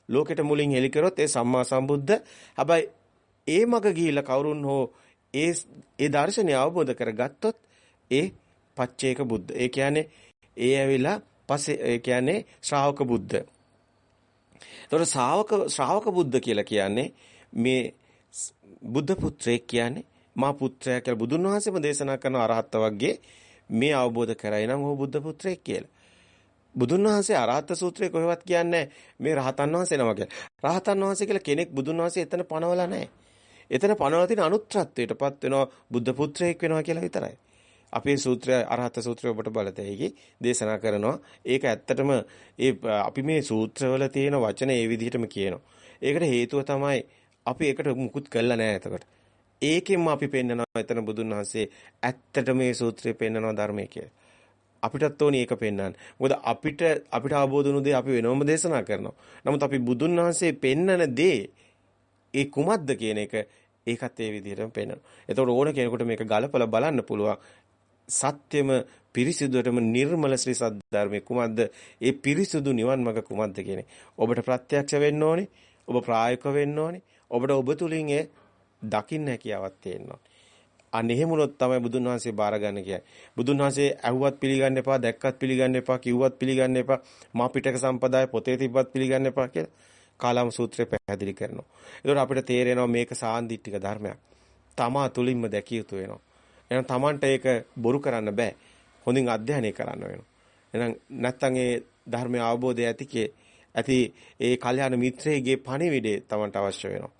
ලෝකෙට මුලින් හෙළි කරොත් ඒ සම්මා සම්බුද්ධ හැබැයි ඒ මග ගිහිලා කවුරුන් හෝ ඒ ඒ දර්ශනය අවබෝධ කරගත්තොත් ඒ පච්චේක බුද්ධ. ඒ කියන්නේ ඒ ඇවිලා පස්සේ ඒ කියන්නේ ශ්‍රාවක බුද්ධ. ඒතකොට ශ්‍රාවක ශ්‍රාවක බුද්ධ කියලා කියන්නේ මේ බුද්ධ පුත්‍රයෙක් කියන්නේ මා පුත්‍රයා කියලා බුදුන් වහන්සේම දේශනා කරන අරහත් වර්ගයේ මේ අවබෝධ කරයි නම් ਉਹ බුද්ධ පුත්‍රයෙක් කියලා. බුදුන් වහන්සේ අරහත් සූත්‍රයේ කොහෙවත් කියන්නේ මේ රහතන් වහන්සේ නම කියලා. රහතන් වහන්සේ කියලා කෙනෙක් බුදුන් වහන්සේ එතන පනවලා නැහැ. එතන පනවලා තියෙන අනුත්‍රත්වයටපත් වෙනවා බුද්ධ පුත්‍රයෙක් වෙනවා කියලා විතරයි. අපේ සූත්‍රය අරහත් සූත්‍රය ඔබට බලතැයි දේශනා කරනවා. ඒක ඇත්තටම ඒ අපි මේ සූත්‍රවල තියෙන වචන ඒ විදිහටම කියනවා. ඒකට හේතුව තමයි අපි ඒකට මුකුත් කළා නැහැ එතකොට. ඒකෙන්ම අපි පෙන්නනවා එතන බුදුන් වහන්සේ ඇත්තට මේ සූත්‍රය පෙන්නනවා ධර්මයේ කියලා. අපිටත් ඕනි ඒක පෙන්වන්න. මොකද අපිට අපිට අවබෝධ වුණු දේ අපි වෙනවම දේශනා කරනවා. නමුත් අපි බුදුන් වහන්සේ පෙන්නන දේ ඒ කුමක්ද කියන එක ඒකත් ඒ විදිහටම පෙන්වනවා. එතකොට ඕන කෙනෙකුට මේක ගලපලා බලන්න පුළුවන්. සත්‍යම පිරිසිදුවටම නිර්මල ශ්‍රී සද්ධර්මයේ කුමක්ද? ඒ පිරිසිදු නිවන් මඟ කුමක්ද කියන්නේ. ඔබට ප්‍රත්‍යක්ෂ වෙන්න ඕනේ. ඔබ ප්‍රායෝගික වෙන්න ඕනේ. ඔබට ඔබ තුලින් ඒ දකින්න හැකියාවක් තියෙන්න ඕනේ. අන්න එහෙම වුණොත් තමයි බුදුන් වහන්සේ බාරගන්න කියන්නේ. බුදුන් වහන්සේ ඇහුවත් පිළිගන්න එපා, දැක්කත් පිළිගන්න එපා, කිව්වත් පිළිගන්න එපා, මා පිටක සම්පදාය පොතේ තිබ්බත් පිළිගන්න එපා කියලා කාලාම සූත්‍රය පැහැදිලි කරනවා. ඒතකොට අපිට තේරෙනවා මේක සාන්දිටික ධර්මයක්. තමා තුලින්ම දැකිය යුතු වෙනවා. එහෙනම් Tamanට ඒක බොරු කරන්න බෑ. හොඳින් අධ්‍යයනය කරන්න වෙනවා. එහෙනම් නැත්තම් ඒ ධර්මය අවබෝධය ඇතිකේ ඇති ඒ කල්යාණ මිත්‍රයේගේ පණිවිඩය Tamanට අවශ්‍ය වෙනවා.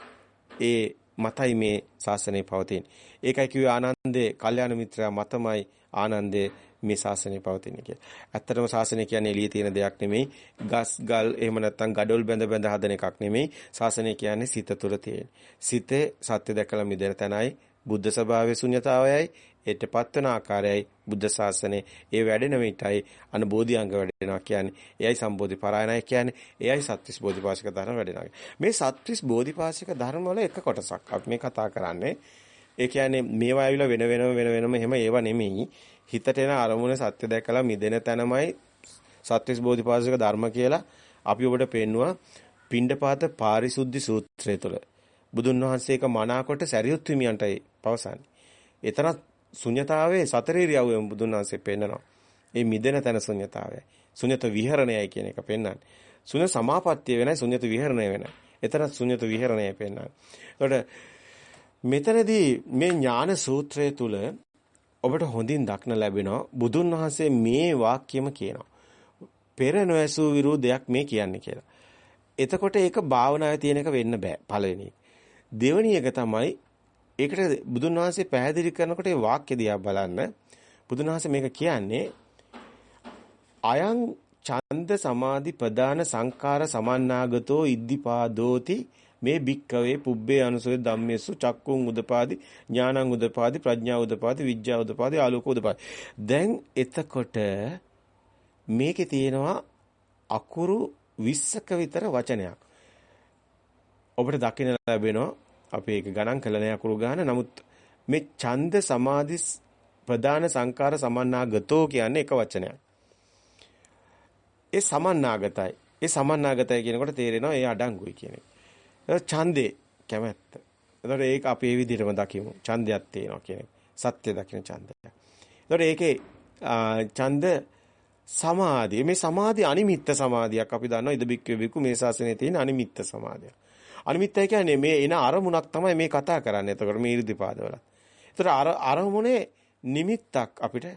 ඒ මතයි මේ ශාසනය පවතින්නේ. ඒකයි කිව්වේ ආනන්දේ කල්යාණ මිත්‍රයා මතමයි ආනන්දේ මේ ශාසනය පවතින්නේ කියලා. ඇත්තටම ශාසනය කියන්නේ එළියේ තියෙන දෙයක් නෙමෙයි. ගස් ගල් එහෙම නැත්නම් gadol බැඳ බැඳ හදන එකක් නෙමෙයි. ශාසනය කියන්නේ සිත තුළ තියෙන. සිතේ සත්‍ය දැකලා මිදෙන තැනයි බුද්ධ ස්වභාවයේ ශුන්‍යතාවයයි ඒටපත් වෙන ආකාරයයි බුද්ධ ශාසනයේ. ඒ වැඩෙන විටයි අන බෝධිඅංග වැඩෙනවා කියන්නේ. එයයි සම්බෝධි පරායනයි කියන්නේ. එයයි සත්‍විස් බෝධිපාශික ධර්ම වැඩෙනවා මේ සත්‍විස් බෝධිපාශික ධර්ම වල එක කොටසක් අපි මේ කතා කරන්නේ. ඒ කියන්නේ මේවා ඇවිල්ලා වෙන වෙනම වෙන වෙනම එහෙම ඒවා නෙමෙයි. හිතට එන අරමුණ සත්‍ය දැකලා මිදෙන තැනමයි සත්‍විස් බෝධිපාශික ධර්ම කියලා අපි ඔබට පෙන්නවා. පිණ්ඩපාත පාරිසුද්ධි සූත්‍රය තුළ. බුදුන් වහන්සේක මනාකොට සරියුත් හිමියන්ටයි පවසන්නේ. එතරම් ශුන්‍යතාවයේ සතර ඉරියව්වෙම බුදුන් වහන්සේ පෙන්නනවා. ඒ මිදෙන තැන ශුන්‍යතාවයයි. ශුන්‍යත විහරණයයි කියන එක පෙන්වන්නේ. ශුන්‍ය සමාපත්තිය වෙනයි ශුන්‍යත විහරණය වෙනයි. එතන ශුන්‍යත විහරණය පෙන්වන්නේ. එතකොට මෙතනදී මේ ඥාන සූත්‍රය තුල ඔබට හොඳින් දක්න ලැබෙනවා බුදුන් වහන්සේ මේ වාක්‍යම කියනවා. පෙර නොඇසූ විරු දෙයක් මේ කියන්නේ කියලා. එතකොට ඒක භාවනාවේ තියෙන එක වෙන්න බෑ පළවෙනි. දෙවෙනි එක තමයි ඒකට බුදුන් වහන්සේ පැහැදිලි කරනකොට ඒ වාක්‍ය දිහා බලන්න. බුදුන් වහන්සේ මේක කියන්නේ අයං ඡන්ද සමාධි ප්‍රදාන සංකාර සමන්නාගතෝ ඉද්ධිපාදෝති. මේ භික්කවේ පුබ්බේ අනුසය ධම්මේසු චක්කුං උදපාදි ඥානං උදපාදි ප්‍රඥා උදපාදි විඥා උදපාදි ආලෝක උදපාදි. දැන් එතකොට මේකේ තියෙනවා අකුරු 20ක විතර වචනයක්. ඔබට දකින්න ලැබෙනවා අපි ඒක ගණන් කළ නැහැ අකුරු ගන්න නමුත් මේ ඡන්ද සමාධි ප්‍රධාන සංකාර සමන්නාගතෝ කියන්නේ එක වචනයක් ඒ සමන්නාගතයි ඒ සමන්නාගතයි කියනකොට තේරෙනවා ඒ අඩංගුයි කියන එක. ඡන්දේ කැමැත්ත. එතකොට ඒක අපි ඒ විදිහටම දකිමු. ඡන්දයක් තියෙනවා කියන එක. සත්‍ය දකින්න ඡන්දය. එතකොට ඒකේ ඡන්ද සමාධිය මේ සමාධිය අනිමිත්ත සමාධියක් අපි දන්නවා ඉද බික්කේ බිකු මේ ශාසනයේ තියෙන අනිමිත්ත සමාධිය. අනිමිත්තයි කියන්නේ මේ එන අරමුණක් තමයි මේ කතා කරන්නේ. එතකොට මේ ඉර්ධිපාදවල. එතකොට අර අරමුණේ නිමිත්තක් අපිට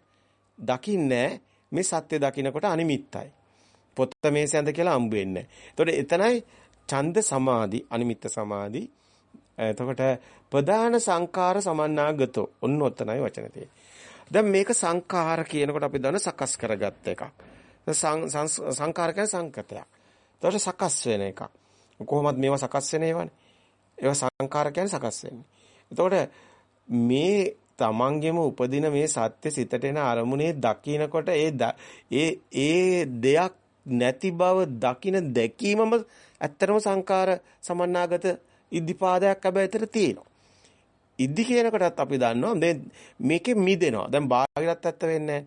දකින්නේ මේ සත්‍ය දකින්නකොට අනිමිත්තයි. පොත මේ සැඳ කියලා හම්බ වෙන්නේ. එතකොට එතනයි ඡන්ද සමාධි අනිමිත්ත සමාධි. එතකොට ප්‍රධාන සංකාර සමන්නාගතෝ ඔන්න ඔතනයි වචන දැන් මේක සංකාර කියනකොට අපි දන්න සකස් කරගත්ත එකක්. සංකාර කියන්නේ සංකතයක්. එතකොට සකස් වෙන එකක්. කොහොමද මේවා සකස් වෙන ඒවානේ? ඒවා සංකාර කියන්නේ සකස් වෙන්නේ. එතකොට මේ තමන්ගෙම උපදින මේ සත්‍ය සිතට එන අරමුණේ දකිනකොට ඒ ඒ ඒ දෙයක් නැති බව දකින දැකීමම ඇත්තටම සංකාර සමන්නාගත ඉද්ධිපාදයක් හැබැයි ඇතර තියෙනවා. ඉද්ධි කියනකොටත් අපි දන්නවා දැන් මේකේ මිදෙනවා. දැන් බාහිරත් ඇත්ත වෙන්නේ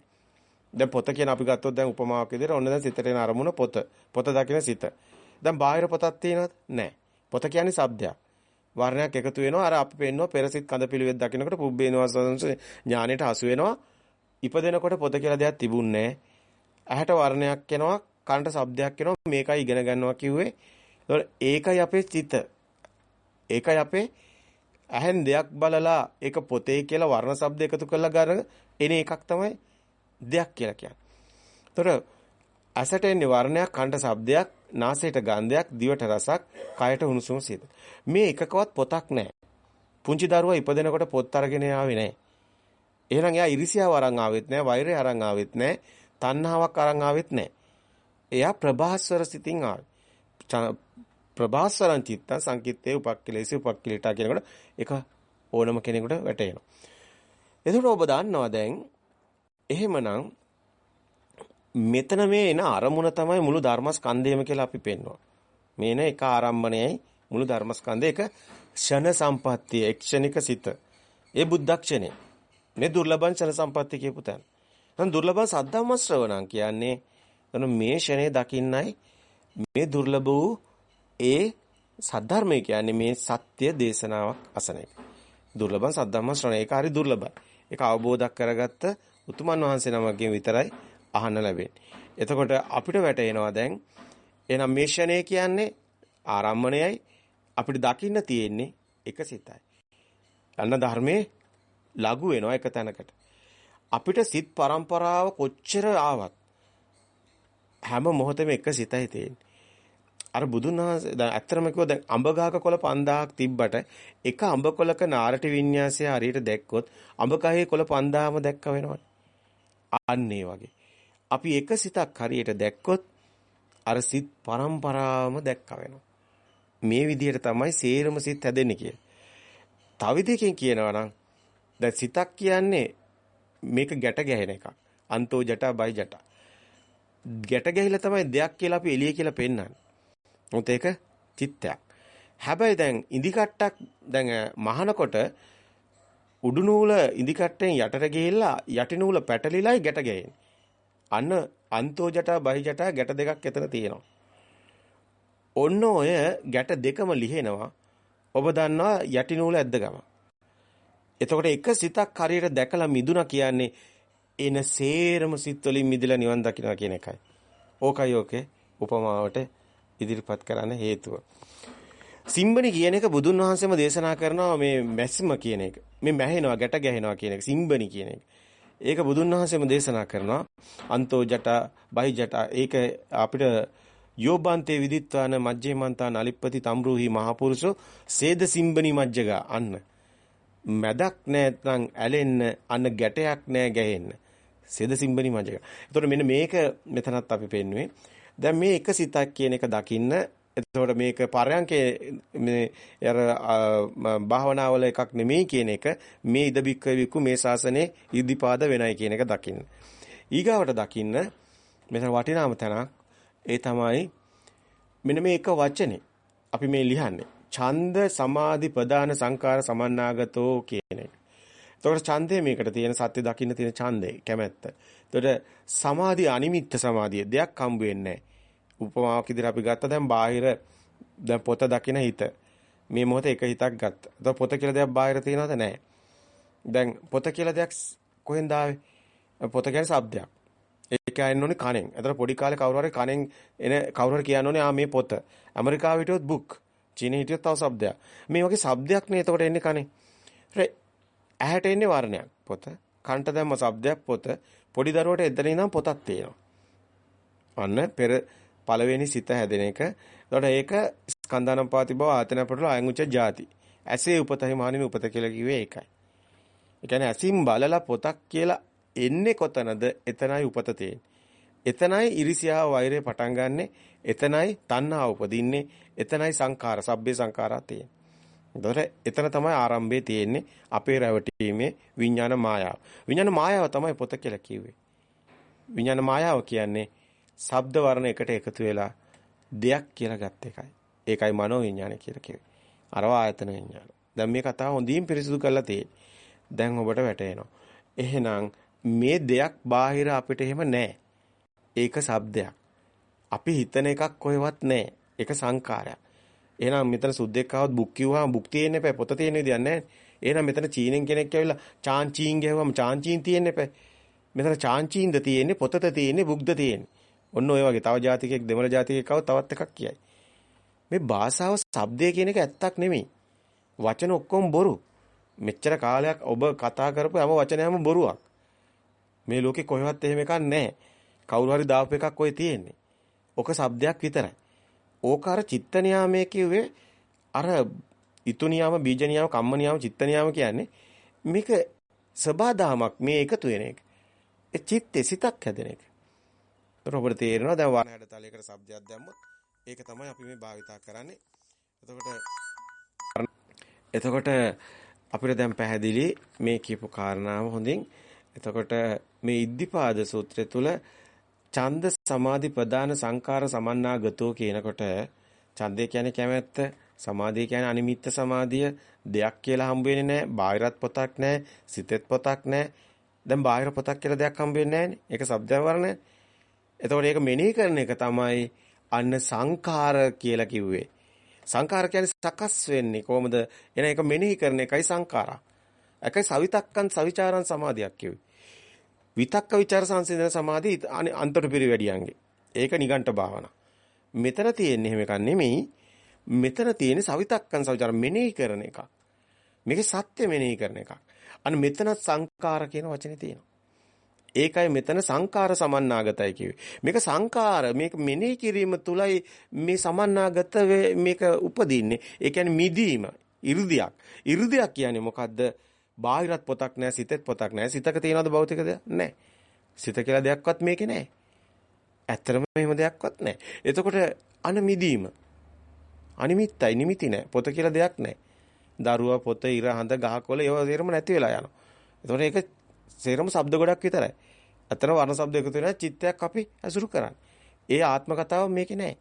දැන් පොත කියන අපි ගත්තොත් දැන් උපමාවක් විදිහට ඔන්න දැන් සිතට එන අරමුණ පොත. පොත දකින සිත. දැන් බාහිර පොතක් තියෙනවද? නැහැ. පොත කියන්නේ ශබ්දයක්. වර්ණයක් එකතු වෙනවා. අර අපි පෙන්නවා පෙරසිට කඳ පිළිවෙත් දකිනකොට පුබ්බේනවා ඥානෙට හසු වෙනවා. ඉපදෙනකොට පොත කියලා දෙයක් තිබුණේ නැහැ. ඇහැට වර්ණයක් එනවා කනට ශබ්දයක් එනවා මේකයි ඉගෙන ගන්නවා කිව්වේ. ඒකයි අපේ චිත. ඒකයි අපේ ඇහෙන් දෙයක් බලලා ඒක පොතේ කියලා වර්ණ ශබ්ද එකතු කරලා ගන්න එන එකක් තමයි දෙයක් කියලා කියන්නේ. ඒතර ඇසට එන්නේ වර්ණයක්, කනට ශබ්දයක්, නාසයට ගන්ධයක්, දිවට රසක්, කයට උණුසුම සීත. මේ එකකවත් පොතක් නැහැ. පුංචි දරුවා ඉපදෙනකොට පොත් අරගෙන ආවේ නැහැ. එහෙනම් එයා ඉරිසියාව අරන් ආවෙත් නැහැ, වෛරය අරන් ආවෙත් නැහැ, තණ්හාවක් අරන් ආවෙත් නැහැ. එයා ප්‍රභාස්වර සිතින් ආවේ. ප්‍රභාස්වරං චිත්ත සංකිට්ඨේ උපක්ඛලේසි උපක්ඛලිටා කියනකොට ඒක ඕනම කෙනෙකුට වැටහෙනවා. එතකොට ඔබ දන්නවා දැන් එහෙමනම් මෙතන මේ එන අරමුණ තමයි මුළු ධර්මස්කන්ධයම කියලා අපි පෙන්වනවා. මේන එක ආරම්භණයයි මුළු ධර්මස්කන්ධය එක ෂණ සම්පත්තිය, එක්ෂණික සිත. ඒ බුද්ධක්ෂණය. මේ දුර්ලභං ෂණ සම්පත්තිය කියපු තැන. දැන් දුර්ලභ සද්ධම්ම ශ්‍රවණං කියන්නේ එතන මේ ෂණේ දකින්නයි මේ දුර්ලභ වූ ඒ සද්ධර්මය කියන්නේ මේ සත්‍ය දේශනාවක් අසන එක. දුර්ලභං සද්ධම්ම ශ්‍රවණය ඒක හරි දුර්ලභයි. ඒක අවබෝධ කරගත්ත උතුමන් වහන්සේ නමකින් විතරයි අහන්න ලැබෙන්නේ. එතකොට අපිට වැටෙනවා දැන් එහෙනම් මේ ෂණය කියන්නේ ආරම්මණයයි අපිට දකින්න තියෙන්නේ එක සිතයි. අන්න ධර්මයේ ලඝු වෙනවා එක තැනකට. අපිට සිත් પરම්පරාව කොච්චර ආවත් හැම මොහොතෙම එක සිතයි තියෙන්නේ. අර බුදුන් වහන්සේ දැන් ඇත්තම කිව්ව දැන් අඹ ගහක කොළ 5000ක් තිබ්බට එක අඹ කොළක නාරටි විඤ්ඤාසය හරියට දැක්කොත් අඹ කහේ කොළ 5000ම දැක්ක වෙනවනේ. අන්න වගේ. අපි එක සිතක් හරියට දැක්කොත් අර සිත් පරම්පරාවම දැක්ක වෙනවා. මේ විදිහට තමයි සේරම සිත් හැදෙන්නේ කියලා. තව විදිහකින් කියනවා නම් දැන් සිතක් කියන්නේ මේක ගැට ගැහෙන එකක්. අන්තෝ ජටා බයි ජටා. ගැට ගැහිලා තමයි දෙයක් කියලා අපි එළිය කියලා පෙන්වන්නේ. මොකද ඒක චිත්තයක්. හැබැයි දැන් ඉදි කට්ටක් දැන් මහනකොට උඩු නූල ඉදි කට්ටෙන් යටට ගිහිල්ලා යටි නූල පැටලිලායි ගැට ගැහෙන්නේ. අන්න අන්තෝ ජටා බහි ජටා ගැට දෙකක් එතන තියෙනවා. ඔන්න ඔය ගැට දෙකම ලිහෙනවා. ඔබ දන්නවා යටි නූල ඇද්ද ගම. එතකොට එක සිතක් හරියට දැකලා මිදුණා කියන්නේ එන සේරම සිත් වලින් මිදලා නිවන් දකිනවා කියන එකයි. ඕකයි ඕකේ උපමාවට ඉදිරිපත් කරන්න හේතුව. සිම්බනි කියන එක බුදුන් වහන්සේම දේශනා කරනවා මේ මැස්ම කියන එක. මේ මැහෙනවා ගැට ගැහෙනවා කියන එක සිම්බනි කියන එක. ඒක බුදුන් වහන්සේම දේශනා කරනවා. අන්තෝ ජට බහි ජට ඒක අපිට යෝබන්තේ විදිත්වාන මජ්ජේමන්තා නලිප්පති තම්රුහි මහපුරුෂෝ සේද සිම්බනි මජ්ජගා අන්න මැදක් නැත්නම් ඇලෙන්න අන්න ගැටයක් නෑ ගැහෙන්න සෙද සිම්බනි මජක. එතකොට මෙන්න මේක මෙතනත් අපි පෙන්නුවේ. දැන් මේ එක සිතක් කියන එක දකින්න එතකොට මේක පරයන්කේ මේ අර භාවනාවල එකක් නෙමෙයි කියන එක මේ ඉද බික්ක විකු මේ ශාසනයේ ඉදිපාද වෙනයි කියන එක දකින්න. ඊගාවට දකින්න මෙතන වටිනාම තැනක් ඒ තමයි මෙන්න මේ එක වචනේ අපි මේ ලියන්නේ. ඡන්ද සමාධි ප්‍රදාන සංකාර සමන්නාගතෝ කියන එක. එතකොට ඡන්දේ මේකට තියෙන සත්‍ය දකින්න තියෙන ඡන්දේ කැමැත්ත. එතකොට සමාධි අනිමිත්ත සමාධිය දෙයක් හම්බ වෙන්නේ උපමාවක් විදිහට අපි ගත්තා දැන් බාහිර දැන් පොත දකින හිත මේ මොහොතේ එක හිතක් ගත්තා. දැන් පොත කියලා දෙයක් බාහිර තියනවද නැහැ. දැන් පොත කියලා දෙයක් කොහෙන්ද ආවේ? පොත කියන්නේ શબ્දයක්. ඒක ආයෙන්න ඕනේ කණෙන්. ඒතර පොඩි කාලේ කවුරු හරි කණෙන් එන කවුරු හරි කියන්නේ ආ මේ පොත. ඇමරිකාව හිටියොත් book. චීනේ හිටියොත් තව શબ્දයක්. මේ වගේ શબ્දයක් නේ එතකොට එන්නේ කණෙන්. ඇහැට එන්නේ වර්ණයක් පොත. කන්ට දැම්ම શબ્දයක් පොත. පොඩි දරුවට එතන ඉඳන් පොතක් තියෙනවා. අන්න පෙර පළවෙනි සිත හැදෙන එක. එතකොට ඒක ස්කන්ධානම් පාති බව ආතන පටල අයං උච්ච ಜಾති. ඇසේ උපතයි මානින උපත කියලා කිව්වේ ඒකයි. ඒ කියන්නේ ඇසින් බලලා පොතක් කියලා එන්නේ කොතනද? එතනයි උපත තියෙන්නේ. එතනයි ඉරිසියාව වෛරය පටන් ගන්නෙ. එතනයි තණ්හාව උපදින්නේ. එතනයි සංඛාර, සබ්බේ සංඛාරා තියෙන්නේ. එතකොට එතන තමයි ආරම්භයේ තියෙන්නේ අපේ රැවටීමේ විඥාන මායාව. විඥාන මායාව තමයි පොත කියලා කිව්වේ. විඥාන මායාව කියන්නේ ශබ්ද වර්ණ එකට එකතු වෙලා දෙයක් කියලා ගත් එකයි. ඒකයි මනෝ විඥාන කියලා කිව්වේ. අරව ආයතන විඥාන. දැන් මේ කතාව හොඳින් පිරිසිදු කරලා තියෙන්නේ. දැන් ඔබට වැටහෙනවා. එහෙනම් මේ දෙයක් බාහිර අපිට එහෙම නැහැ. ඒක ශබ්දයක්. අපි හිතන එකක් කොහෙවත් නැහැ. ඒක සංකාරයක්. එහෙනම් මෙතන සුද්දෙක් ආවොත් බුක් කිව්වහම බුක් තියෙන්න එපා. පොත තියෙන විදියක් නැහැ. එහෙනම් මෙතන චීනෙන් කෙනෙක් ඇවිල්ලා චාන් චීන් ගහුවම චාන් චීන් තියෙන්න එපා. මෙතන චාන් චීන්ද තියෙන්නේ පොතත තියෙන්නේ බුක්ද තියෙන්නේ. ඔන්න ඔය වගේ තව ජාතිකයෙක් දෙමළ ජාතිකයෙක් ආව තවත් එකක් කියයි. මේ භාෂාව શબ્දය කියන එක ඇත්තක් නෙමෙයි. වචන ඔක්කොම බොරු. මෙච්චර කාලයක් ඔබ කතා කරපු හැම වචනයක්ම බොරුවක්. මේ ලෝකේ කොහෙවත් එහෙම එකක් නැහැ. කවුරු හරි දාපු එකක් ඔය තියෙන්නේ. ඔක શબ્දයක් විතරයි. ඕක අර චිත්ත නියාමයේ කිව්වේ අර ඊතු නියාම බීජ නියාම කම්ම නියාම චිත්ත නියාම කියන්නේ මේක සබාදාමක් මේ එකතු වෙන එක. ඒ චිත්තේ සිතක් හැදෙන එක. එතකොට ඔබට තේරෙනවා. දැන් වාහන හැඩතලයකට ශබ්දයක් දැම්මොත් ඒක තමයි අපි මේ භාවිතා කරන්නේ. එතකොට එතකොට අපිට දැන් පැහැදිලි මේ කියපු කාරණාව හොඳින්. එතකොට මේ ඉද්ධිපාද සූත්‍රය තුල ඡන්ද සමාධි ප්‍රදාන සංකාර සමන්නාගතෝ කියනකොට ඡන්දය කියන්නේ කැමැත්ත සමාධිය කියන්නේ අනිමිත්ත සමාධිය දෙයක් කියලා හම්බ වෙන්නේ නැහැ. බාහිරත් පොතක් නැහැ සිතෙත් පොතක් නැහැ. දැන් බාහිර පොතක් කියලා දෙයක් හම්බ වෙන්නේ නැහැනේ ඒක shabdayan වරණයි. එතකොට ඒක මෙනෙහි කරන එක තමයි අන්න සංඛාර කියලා කිව්වේ සංඛාර කියන්නේ සකස් වෙන්නේ කොහොමද එන එක මෙනෙහි කරන එකයි සංඛාරා එකයි සවිතක්කන් සවිචාරන් සමාධියක් කිව්වේ විතක්ක ਵਿਚාර සංසිඳන සමාධි අන්තර පිරිවැඩියන්ගේ. ඒක නිගණ්ඨ භාවනා. මෙතන තියෙන්නේ එහෙම එකක් නෙමෙයි. මෙතන තියෙන්නේ සවිතක්කන් සවිචාර මෙනෙහි කරන එකක්. මේක සත්‍ය මෙනෙහි කරන එකක්. අන්න මෙතන සංකාර කියන වචනේ තියෙනවා. ඒකයි මෙතන සංකාර සමන්නාගතයි කිව්වේ. මේක සංකාර මේක මෙනෙහි කිරීම තුලයි මේ සමන්නාගත මේක උපදින්නේ. ඒ කියන්නේ මිදීම, 이르දියක්. 이르දියක් කියන්නේ මොකද්ද? බාහිරත් පොතක් නැහැ, සිතෙත් පොතක් නැහැ. සිතක තියනවද භෞතික දෙයක්? නැහැ. සිත කියලා දෙයක්වත් මේකේ නැහැ. ඇත්තරම මෙහෙම දෙයක්වත් නැහැ. එතකොට අන මිදීම අනිමිත්තයි නිමිති නැහැ. පොත කියලා දෙයක් නැහැ. දරුවා පොත ඉර හඳ ගහකොළ ඒවා තේරම නැති වෙලා යනවා. එතකොට ඒක සේරම ශබ්ද ගොඩක් විතරයි. අතන වර්ණ ශබ්ද එකතු වෙනවා චිත්තයක් අපි අසුරු කරන්නේ. ඒ ආත්ම කතාව මේකේ නැහැ.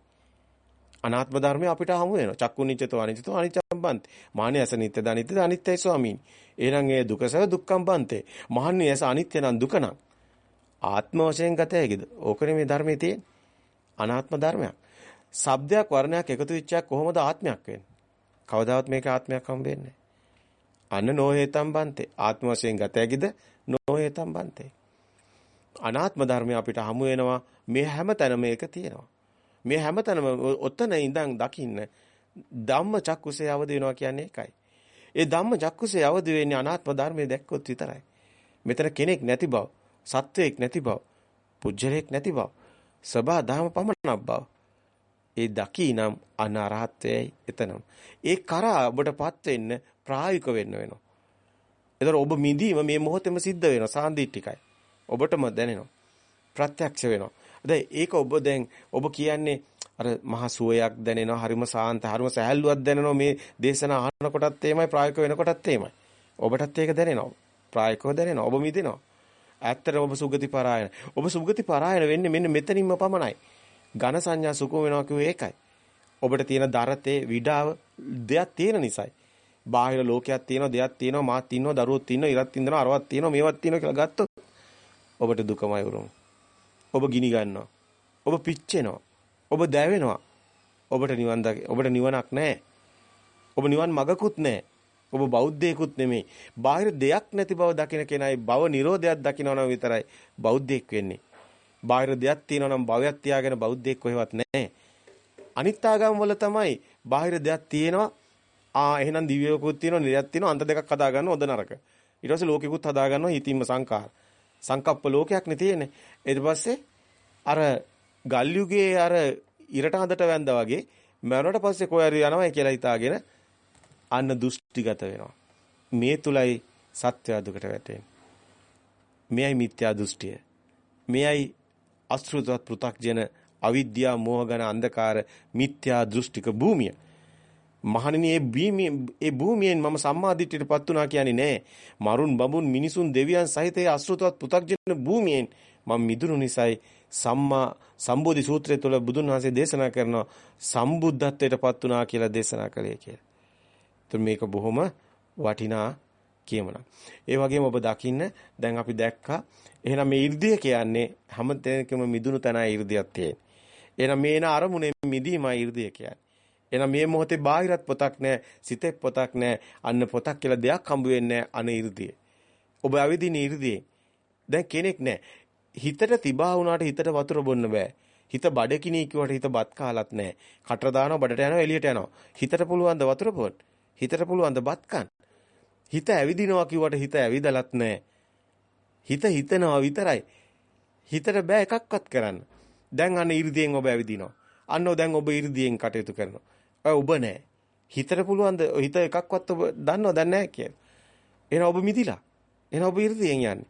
අනාත්ම ධර්මය අපිට හමු වෙනවා. චක්කු නිච්චතෝ අනිච්චතෝ අනිච්චම් බන්ති. මාන්නේ ඇස නිත්‍යද අනිත්‍යද අනිත්‍යයි ස්වාමීනි. එහෙනම් ඒ දුකසව දුක්ඛම් බන්තේ. මහන්නේ ඇස අනිත්‍ය නම් දුක නම් ආත්ම වශයෙන් ගත හැකිද? ඕකනේ මේ ධර්මයේ තියෙන්නේ. අනාත්ම ධර්මයක්. ශබ්දයක් වර්ණයක් එකතු වෙච්චක් කොහොමද ආත්මයක් වෙන්නේ? කවදාවත් මේක ආත්මයක් හම් වෙන්නේ අන්න නොහේතම් බන්තේ. ආත්ම වශයෙන් ගත හැකිද? නොහේතම් බන්තේ. අනාත්ම ධර්මය අපිට හමු වෙනවා මේ හැම තැනම මේක තියෙනවා. මේ හැමතැනම ඔතන ඉඳන් දකින්න ධම්ම චක්කුසේ අවදි වෙනවා කියන්නේ ඒකයි. ඒ ධම්ම චක්කුසේ අවදි වෙන්නේ අනාත්ම ධර්මයේ දැක්කොත් විතරයි. මෙතන කෙනෙක් නැති බව, සත්වයක් නැති බව, පුජ්‍යලයක් නැති බව, සබා ධම පමණක් බව. ඒ දකිනම් අනාරහත්වයයි එතනම. ඒ කරා ඔබටපත් වෙන්න ප්‍රායෝගික වෙන්න වෙනවා. ඒතර ඔබ මිදීම මේ මොහොතේම සිද්ධ වෙනවා සාන්දිටිකයි. ඔබටම දැනෙනවා. ප්‍රත්‍යක්ෂ වෙනවා. දැන් ඒක ඔබ දැන් ඔබ කියන්නේ අර මහා සුවයක් දැනෙනවා, හරිම සාන්ත, හරිම සහැල්ලුවක් දැනෙනවා මේ දේශන අහනකොටත් එමය ප්‍රායෝගික වෙනකොටත් එමය. ඔබටත් ඒක දැනෙනවා. ප්‍රායෝගිකව දැනෙනවා. ඔබ මිදෙනවා. ඇත්තට ඔබ සුගති පරායන. ඔබ සුගති පරායන වෙන්නේ මෙන්න මෙතනින්ම පමණයි. ඝන සංඥා සුඛ වෙනවා කිව්වේ ඒකයි. ඔබට තියෙන දරතේ විඩාව දෙයක් තියෙන නිසායි. බාහිර ලෝකයක් තියෙනවා, දෙයක් තියෙනවා, මාත් ඉන්නවා, දරුවොත් ඉන්නවා, ඉරත් ඉන්නවා, අරවත් තියෙනවා, මේවත් තියෙනවා කියලා ගත්තොත් ඔබට දුකමයි උරුම. ඔබ ගිනි ගන්නවා. ඔබ පිච්චෙනවා. ඔබ දැවෙනවා. ඔබට නිවන් ඔබට නිවනක් නැහැ. ඔබ නිවන් මගකුත් නැහැ. ඔබ බෞද්ධයෙකුත් නෙමෙයි. බාහිර දෙයක් නැති බව දකින කෙනයි භව නිරෝධයක් දකිනවා නම් විතරයි බෞද්ධයෙක් වෙන්නේ. බාහිර දෙයක් තියෙනවා නම් භවයක් තියාගෙන බෞද්ධයෙක් කොහෙවත් නැහැ. අනිත් ආගම් වල තමයි බාහිර දෙයක් තියෙනවා. ආ එහෙනම් දිව්‍යයකුත් තියෙනවා, නිරයක් තියෙනවා, අන්ත දෙකක් හදා ගන්න හොඳ නරක. ඊට පස්සේ ලෝකෙකුත් හදා ගන්නවා හිතින්ම සංකාර. සංකප්ප ලෝකයක් නේ තියෙන්නේ. ඊට පස්සේ අර ගල් යුගයේ අර ඉරට හඳට වැන්දා වගේ මරණට පස්සේ කොහේ හරි යනවා කියලා හිතාගෙන අන්න දෘෂ්ටිගත වෙනවා. මේ තුලයි සත්‍ය දුකට වැටෙන්නේ. මෙයයි මිත්‍යා දෘෂ්ටිය. මෙයයි අසෘතවත් පෘ탁ජන අවිද්‍යා මෝහගන අන්ධකාර මිත්‍යා දෘෂ්ටික භූමිය. මහණෙනි ඒ භූමිය ඒ භූමියෙන් මම සම්මාදිට්ඨියටපත් වුණා කියන්නේ නෑ. මරුන් බඹුන් මිනිසුන් දෙවියන් සහිත ඒ අසෘතවත් පු탁ජන භූමියෙන් මම මිදුණු නිසායි සම්මා සම්බෝධි සූත්‍රය තුළ බුදුන් වහන්සේ දේශනා කරනවා සම්බුද්ධත්වයටපත් වුණා කියලා දේශනා කළේ කියලා. ඒත් මේක බොහොම වටිනා කියමනක්. ඒ වගේම ඔබ දකින්න දැන් අපි දැක්කා එහෙනම් මේ 이르දිය කියන්නේ හැම තැනකම මිදුණු තැනයි 이르දියක් තියෙන්නේ. එහෙනම් මේන අරමුණේ මිදීමයි 이르දිය කියන්නේ. එහෙනම් මේ මොහොතේ බාහිරත් පොතක් නැහැ, සිතේ පොතක් නැහැ, අන්න පොතක් කියලා දෙයක් හම්බ වෙන්නේ නැහැ ඔබ අවදින 이르දී. දැන් කෙනෙක් නැහැ. හිතට තිබා වුණාට හිතට වතුර බොන්න බෑ. හිත බඩකිනී කිව්වට හිත බත් කාලත් නැහැ. කට දානවා බඩට යනවා එළියට යනවා. හිතට පුළුවන් ද වතුර බොන්න? හිතට පුළුවන් ද බත් කන්න? හිත ඇවිදිනවා කිව්වට හිත ඇවිදලත් නැහැ. හිත හිතනවා විතරයි. හිතට බෑ එකක්වත් කරන්න. දැන් අන්න 이르දියෙන් ඔබ ඇවිදිනවා. අන්නෝ දැන් ඔබ 이르දියෙන් කටයුතු කරනවා. ඔය ඔබ නෑ. හිතට පුළුවන්ද හිත එකක්වත් ඔබ දන්නව දන්නේ නැහැ කියලා. එහෙනම් ඔබ මිදිලා. එහෙනම් ඔබ 이르දියෙන් යන්නේ.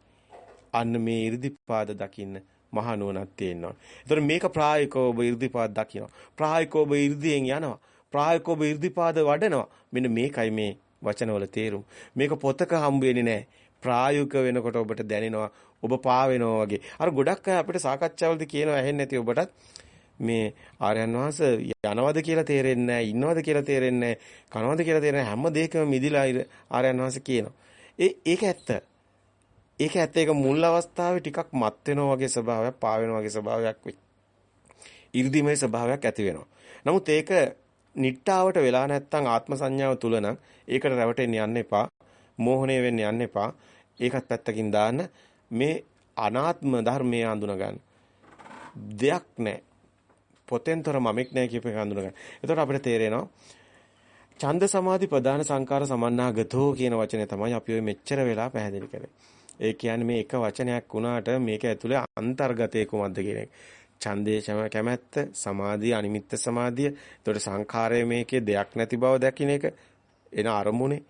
අන්න මේ 이르දිපාද දකින්න මහා නුවණක් තියෙනවා. ඒතර මේක ප්‍රායෝගිකව ඔබ 이르දිපාද දකිනවා. ප්‍රායෝගිකව ඔබ 이르දියෙන් යනවා. ප්‍රායෝගිකව ඔබ 이르දිපාද වඩනවා. මෙන්න මේකයි මේ වචනවල තේරුම. මේක පොතක හම්බ වෙන්නේ නැහැ. ප්‍රායෝගික වෙනකොට ඔබට දැනෙනවා ඔබ පාවෙනවා වගේ. අර ගොඩක් අය අපිට සාකච්ඡාවලදී කියනවා ඇහෙන්නේ නැති ඔබටත් මේ ආර්යයන් වහන්සේ යනවද කියලා තේරෙන්නේ නැහැ, ඉන්නවද කියලා තේරෙන්නේ නැහැ, කනවද කියලා තේරෙන්නේ හැම දෙයකම මිදිලා ආර්යයන් වහන්සේ කියනවා. ඒ ඒක ඇත්ත. ඒක ඇත්ත ඒක මුල් අවස්ථාවේ ටිකක් මත් වෙනවා වගේ ස්වභාවයක්, පා වෙනවා වගේ ස්වභාවයක් වෙයි. 이르දිමේ ස්වභාවයක් ඇති වෙනවා. නමුත් ඒක නිට්ටාවට වෙලා නැත්තම් ආත්ම සංඥාව තුල නම් ඒකට රැවටෙන්න යන්න එපා. මෝහණය වෙන්න යන්න එපා. ඒකත් පැත්තකින් දාන්න මේ අනාත්ම ධර්මයේ අඳුන ගන්න. දෙයක් නැහැ. පොතෙන්තර මමෙක් නැහැ කියප එක අඳුන ගන්න. එතකොට අපිට තේරෙනවා ඡන්ද සමාධි ප්‍රධාන සංකාර සමන්නාගතෝ කියන වචනේ තමයි අපි ඔය මෙච්චර වෙලා පැහැදිලි කරේ. ඒ කියන්නේ මේ එක වචනයක් වුණාට මේක ඇතුලේ අන්තර්ගතය කුමක්ද කියන එක. ඡන්දේ කැමැත්ත, සමාධිය, අනිමිත්ත සමාධිය. එතකොට සංඛාරය මේකේ දෙයක් නැති බව දකින්න එක එන අරමුණේ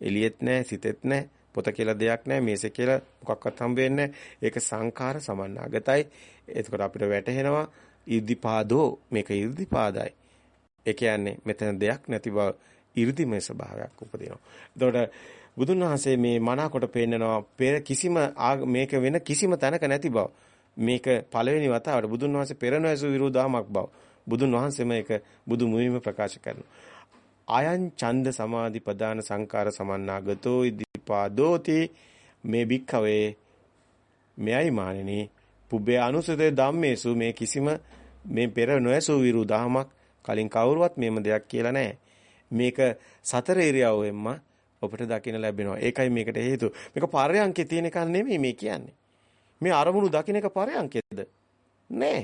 එළියෙත් නැහැ, සිතෙත් නැහැ. පොත කියලා දෙයක් නැහැ, මේසෙ කියලා මොකක්වත් හම්බ වෙන්නේ ඒක සංඛාර සමන්නාගතයි. එතකොට අපිට වැටහෙනවා ඉර්ධිපාදෝ මේක ඉර්ධිපාදයි. ඒ කියන්නේ මෙතන දෙයක් නැති බව 이르දිමය ස්වභාවයක් උපදිනවා. එතකොට බුදුන් වහන්සේ මේ මනාකොට පෙන්නනවා පෙර කිසිම මේක වෙන කිසිම තැනක නැති බව. මේක පළවෙනි වතාවට බුදුන් වහන්සේ පෙර නොඇසු විරෝධාමක් බව. බුදුන් වහන්සේ මේක බුදු මුවින්ම ප්‍රකාශ කරනවා. ආයන් ඡන්ද සමාධි ප්‍රදාන සංකාර සමන්නාගතෝ ඉදිපාදෝති මේ භික්ඛවේ මෙයයි මානෙනි පුබ්බේ අනුසතේ ධම්මේසු මේ කිසිම මේ පෙර නොඇසු විරුදාමක් කලින් කවුරුවත් මේම දෙයක් කියලා නැහැ. මේක සතර ඉරියව්වෙන්ම ඔබට දකින්න ලැබෙනවා. ඒකයි මේකට හේතුව. මේක පරයන්කේ තියෙන එකක් නෙමෙයි මේ කියන්නේ. මේ අරමුණු දකින්න එක පරයන්කේද? නෑ.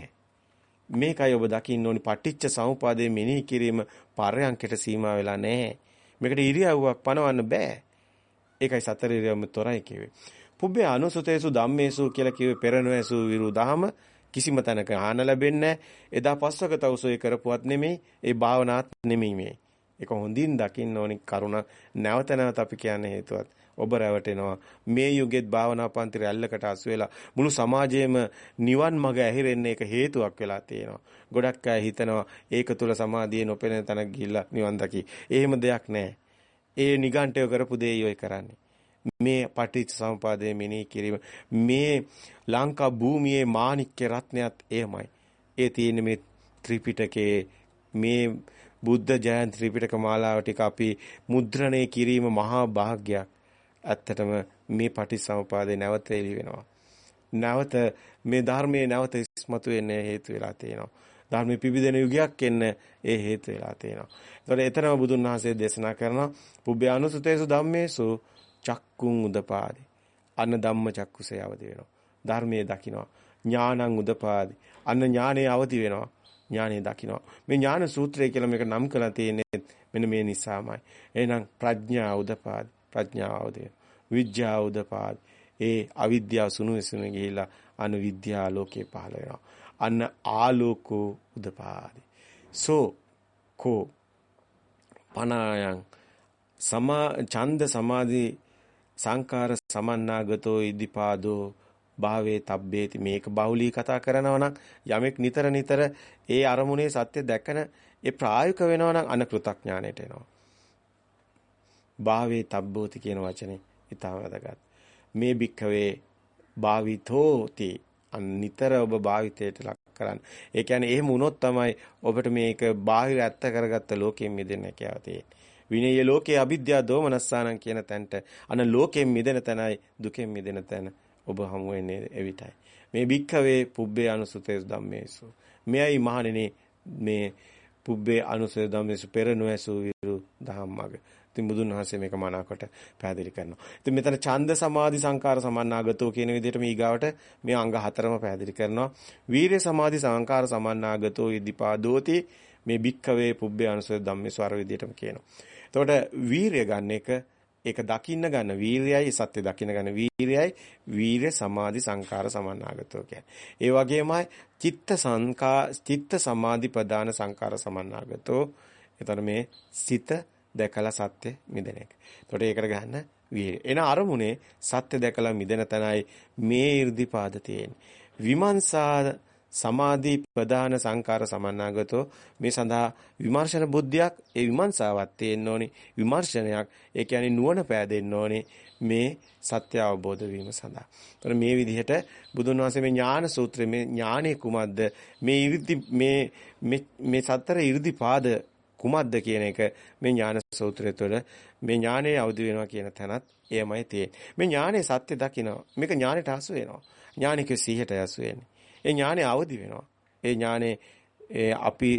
මේකයි ඔබ දකින්න ඕනි පටිච්ච සමුපාදයේ මෙනෙහි කිරීම පරයන්කයට සීමා වෙලා නැහැ. මේකට ඉරියව්වක් පනවන්න බෑ. ඒකයි සතර ඉරියව්ම තොරයි කිව්වේ. පුබ්බේ අනුසතේසු ධම්මේසු කියලා කිව්වේ පෙරණැසු විරු දහම කිසිම තැනක ආන ලැබෙන්නේ එදා පස්වක තවසෝය කරපුවත් නෙමෙයි ඒ භාවනාත් නෙමෙයි මේ. ඒක හොඳින් දකින්න ඕනි කරුණ නැවත නැවත අපි කියන්නේ හේතුවත් ඔබ රැවටෙනවා. මේ යුගෙත් භාවනා පන්ති රැල්ලකට අසු වෙලා මුළු සමාජයේම නිවන් මඟ ඇහිරෙන්න එක හේතුවක් වෙලා තියෙනවා. ගොඩක් අය හිතනවා ඒක තුල සමාධියේ නොපෙනෙන තැනක් ගිහිල්ලා නිවන් දකි. එහෙම දෙයක් නැහැ. ඒ නිගණ්ඨය කරපු දේ ඔය කරන්නේ. මේ පටිච්ච සමුපාදයේ මෙනෙහි කිරීම මේ ලංකා භූමියේ මාණික්‍ය රත්නයත් එහෙමයි. ඒ තියෙන්නේ මේ ත්‍රිපිටකයේ මේ බුද්ධ ජයන්ති ත්‍රිපිටක මාලාව ටික අපි මුද්‍රණය කිරීම මහා භාග්යක්. ඇත්තටම මේ පටිච්චසමුපාදේ නැවත එළි වෙනවා. නැවත මේ ධර්මයේ නැවත ඉස්මතු වෙන්න හේතු වෙලා තියෙනවා. ධර්මයේ පිබිදෙන යුගයක් එන්න ඒ හේතු වෙලා තියෙනවා. ඒතකොට එතරම් බුදුන් වහන්සේ දේශනා කරනවා පුබ්බේ අනුසුතේසු ධම්මේසු චක්කුං උදපාදි. අන්න ධම්ම චක්කුසේ අවදි වෙනවා. ධර්මයේ දකිනවා. ඥානං උදපාදි. අන්න ඥානයේ අවදි වෙනවා. ඥානයේ දකිනවා. මේ ඥාන සූත්‍රය කියලා මේක නම් කරලා තියෙන්නේ මෙන්න මේ නිසාමයි. එහෙනම් ප්‍රඥා උදපාදි. ප්‍රඥාව අවදි වෙනවා. විද්‍යාව උදපාදි. ඒ අවිද්‍යාව සුණු විසුණු ගිහිලා අනුවිද්‍යා ලෝකේ පහළ වෙනවා. අන්න ආලෝකෝ උදපාදි. සෝ කෝ පනායන් සමා ඡන්ද සමාධි සංකාර සමන්නාගතෝ ඉදිපාදෝ භාවේ තබ්බේති මේක බහුලී කතා කරනවා නම් යමෙක් නිතර නිතර ඒ අරමුණේ සත්‍ය දැකන ඒ ප්‍රායෝගික වෙනවා නම් අනකෘතඥාණයට එනවා. භාවේ තබ්බෝති කියන වචනේ ඊටම වැදගත්. මේ භික්ඛවේ භාවිතෝති නිතර ඔබ භාවිතයට ලක් කරන්න. ඒ කියන්නේ එහෙම වුණොත් තමයි ඔබට මේක බාහිර ඇත්ත කරගත්ත ලෝකයෙන් මිදෙන්න හැකියාව තියෙන්නේ. විනය ලෝකේ අවිද්‍යාව දෝමනස්සානං කියන තැනට අන ලෝකයෙන් මිදෙන තැනයි දුකෙන් මිදෙන තැන ඔබ හමු වෙන්නේ එවිටයි. මේ භික්ඛවේ පුබ්බේ අනුසුතේස් ධම්මේසු. මෙයයි මහණෙනි මේ පුබ්බේ අනුසය ධම්මේසු පෙර නොඇසු විරු ධම්මග. ඉතින් බුදුන් වහන්සේ මේක මනාකොට පැහැදිලි කරනවා. ඉතින් මෙතන ඡන්ද සමාධි සංකාර සමන්නාගතෝ කියන විදිහට මේ ඊගාවට මේ අංග හතරම පැහැදිලි කරනවා. වීර්ය සමාධි සංකාර සමන්නාගතෝ ඉදිපාදෝති මේ භික්ඛවේ පුබ්බේ අනුසය ධම්මේසු අර විදිහටම කියනවා. එතකොට වීර්ය ගන්න එක ඒක දකින්න ගන්න වීරයයි සත්‍ය දකින්න ගන්න වීරයයි වීරය සමාධි සංකාර සමන්නාගතෝ කියන්නේ. ඒ වගේමයි චිත්ත සංකා චිත්ත සමාධි ප්‍රදාන සංකාර සමන්නාගතෝ. එතන මේ සිත දැකලා සත්‍ය මිදෙන එක. එතකොට ඒකට ගන්න වීරය. එන අරමුණේ සත්‍ය දැකලා මිදෙන තැනයි මේ 이르දිපාද තියෙන්නේ. විමර්ශා සමාධි ප්‍රධාන සංකාර සමන්නාගතෝ මේ සඳහා විමර්ශන බුද්ධියක් ඒ විමර්ශාවක් තියෙන්න ඕනේ විමර්ශනයක් ඒ කියන්නේ නුවණ පෑදෙන්න ඕනේ මේ සත්‍ය අවබෝධ වීම සඳහා. ඒතර මේ විදිහට බුදුන් වහන්සේ මේ ඥාන සූත්‍රයේ මේ ඥානෙ කුමක්ද මේ 이르දි මේ මේ සතර 이르දිපාද කුමක්ද කියන එක මේ ඥාන සූත්‍රය තුළ මේ ඥානෙ අවදි වෙනවා කියන තැනත් එයමයි තියෙන්නේ. මේ ඥානෙ සත්‍ය දකිනවා. මේක ඥානෙට හසු වෙනවා. ඥානික සිහියට යසු වෙන්නේ. ඒ ඥානෙ අවදි වෙනවා. ඒ ඥානෙ අපි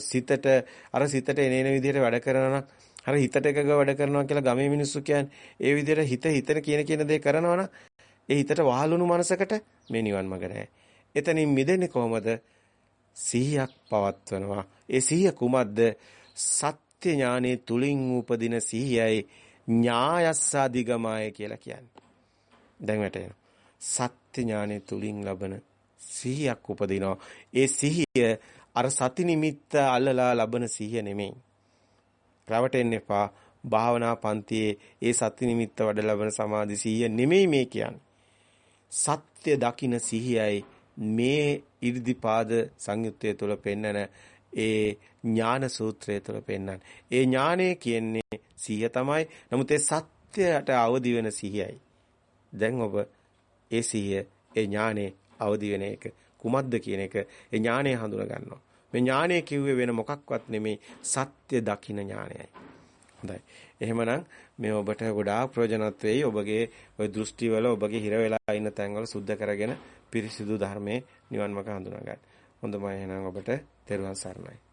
සිතට අර සිතට එනේන විදිහට වැඩ කරනවා නම් අර හිතට එකග වැඩ කරනවා කියලා ගමේ මිනිස්සු කියන්නේ ඒ විදිහට හිත හිතන කියන කියන දේ කරනවා නම් ඒ හිතට වහලුණු මනසකට මේ නිවන් මඟ නැහැ. එතනින් මිදෙන්නේ කොහොමද? සිහියක් පවත්වනවා. ඒ සිහිය කුමක්ද? සත්‍ය ඥානෙ තුලින් උපදින සිහියයි ඥායස්සාදිගමය කියලා කියන්නේ. දැන් වැටෙනවා. සත්‍ය ඥානෙ තුලින් ලබන සිහියක් උපදිනවා. ඒ සිහිය අර සති නිමිත්ත අල්ලලා ලබන සිහිය නෙමෙයි. රවටෙන්න එපා. භාවනා පන්තියේ ඒ සති නිමිත්ත වඩ ලබන සමාධි සිහිය නෙමෙයි මේ කියන්නේ. සත්‍ය දකින සිහියයි මේ 이르දිපාද සංයුත්තය තුළ පෙන්නන ඒ ඥාන සූත්‍රය තුළ පෙන්නන. ඒ ඥානය කියන්නේ සිහිය තමයි. නමුත් ඒ සත්‍යයට අවදි වෙන සිහියයි. දැන් ඔබ ඒ සිහිය ඒ ඥානේ අවදි වෙන එක කුමක්ද කියන එක ඒ ඥානය හඳුනා ගන්නවා. මේ ඥානය කිව්වේ වෙන මොකක්වත් නෙමේ සත්‍ය දකින්න ඥානයයි. හොඳයි. එහෙමනම් මේ ඔබට ගොඩාක් ප්‍රයෝජනවත් වෙයි. ඔබගේ ওই දෘෂ්ටිවල ඔබගේ හිර වෙලා ඉන්න තැන්වල සුද්ධ කරගෙන පිරිසිදු ධර්මයේ නිවන් මාර්ග හඳුනා ගන්න. හොඳමයි එහෙනම් ඔබට තෙරුවන් සරණයි.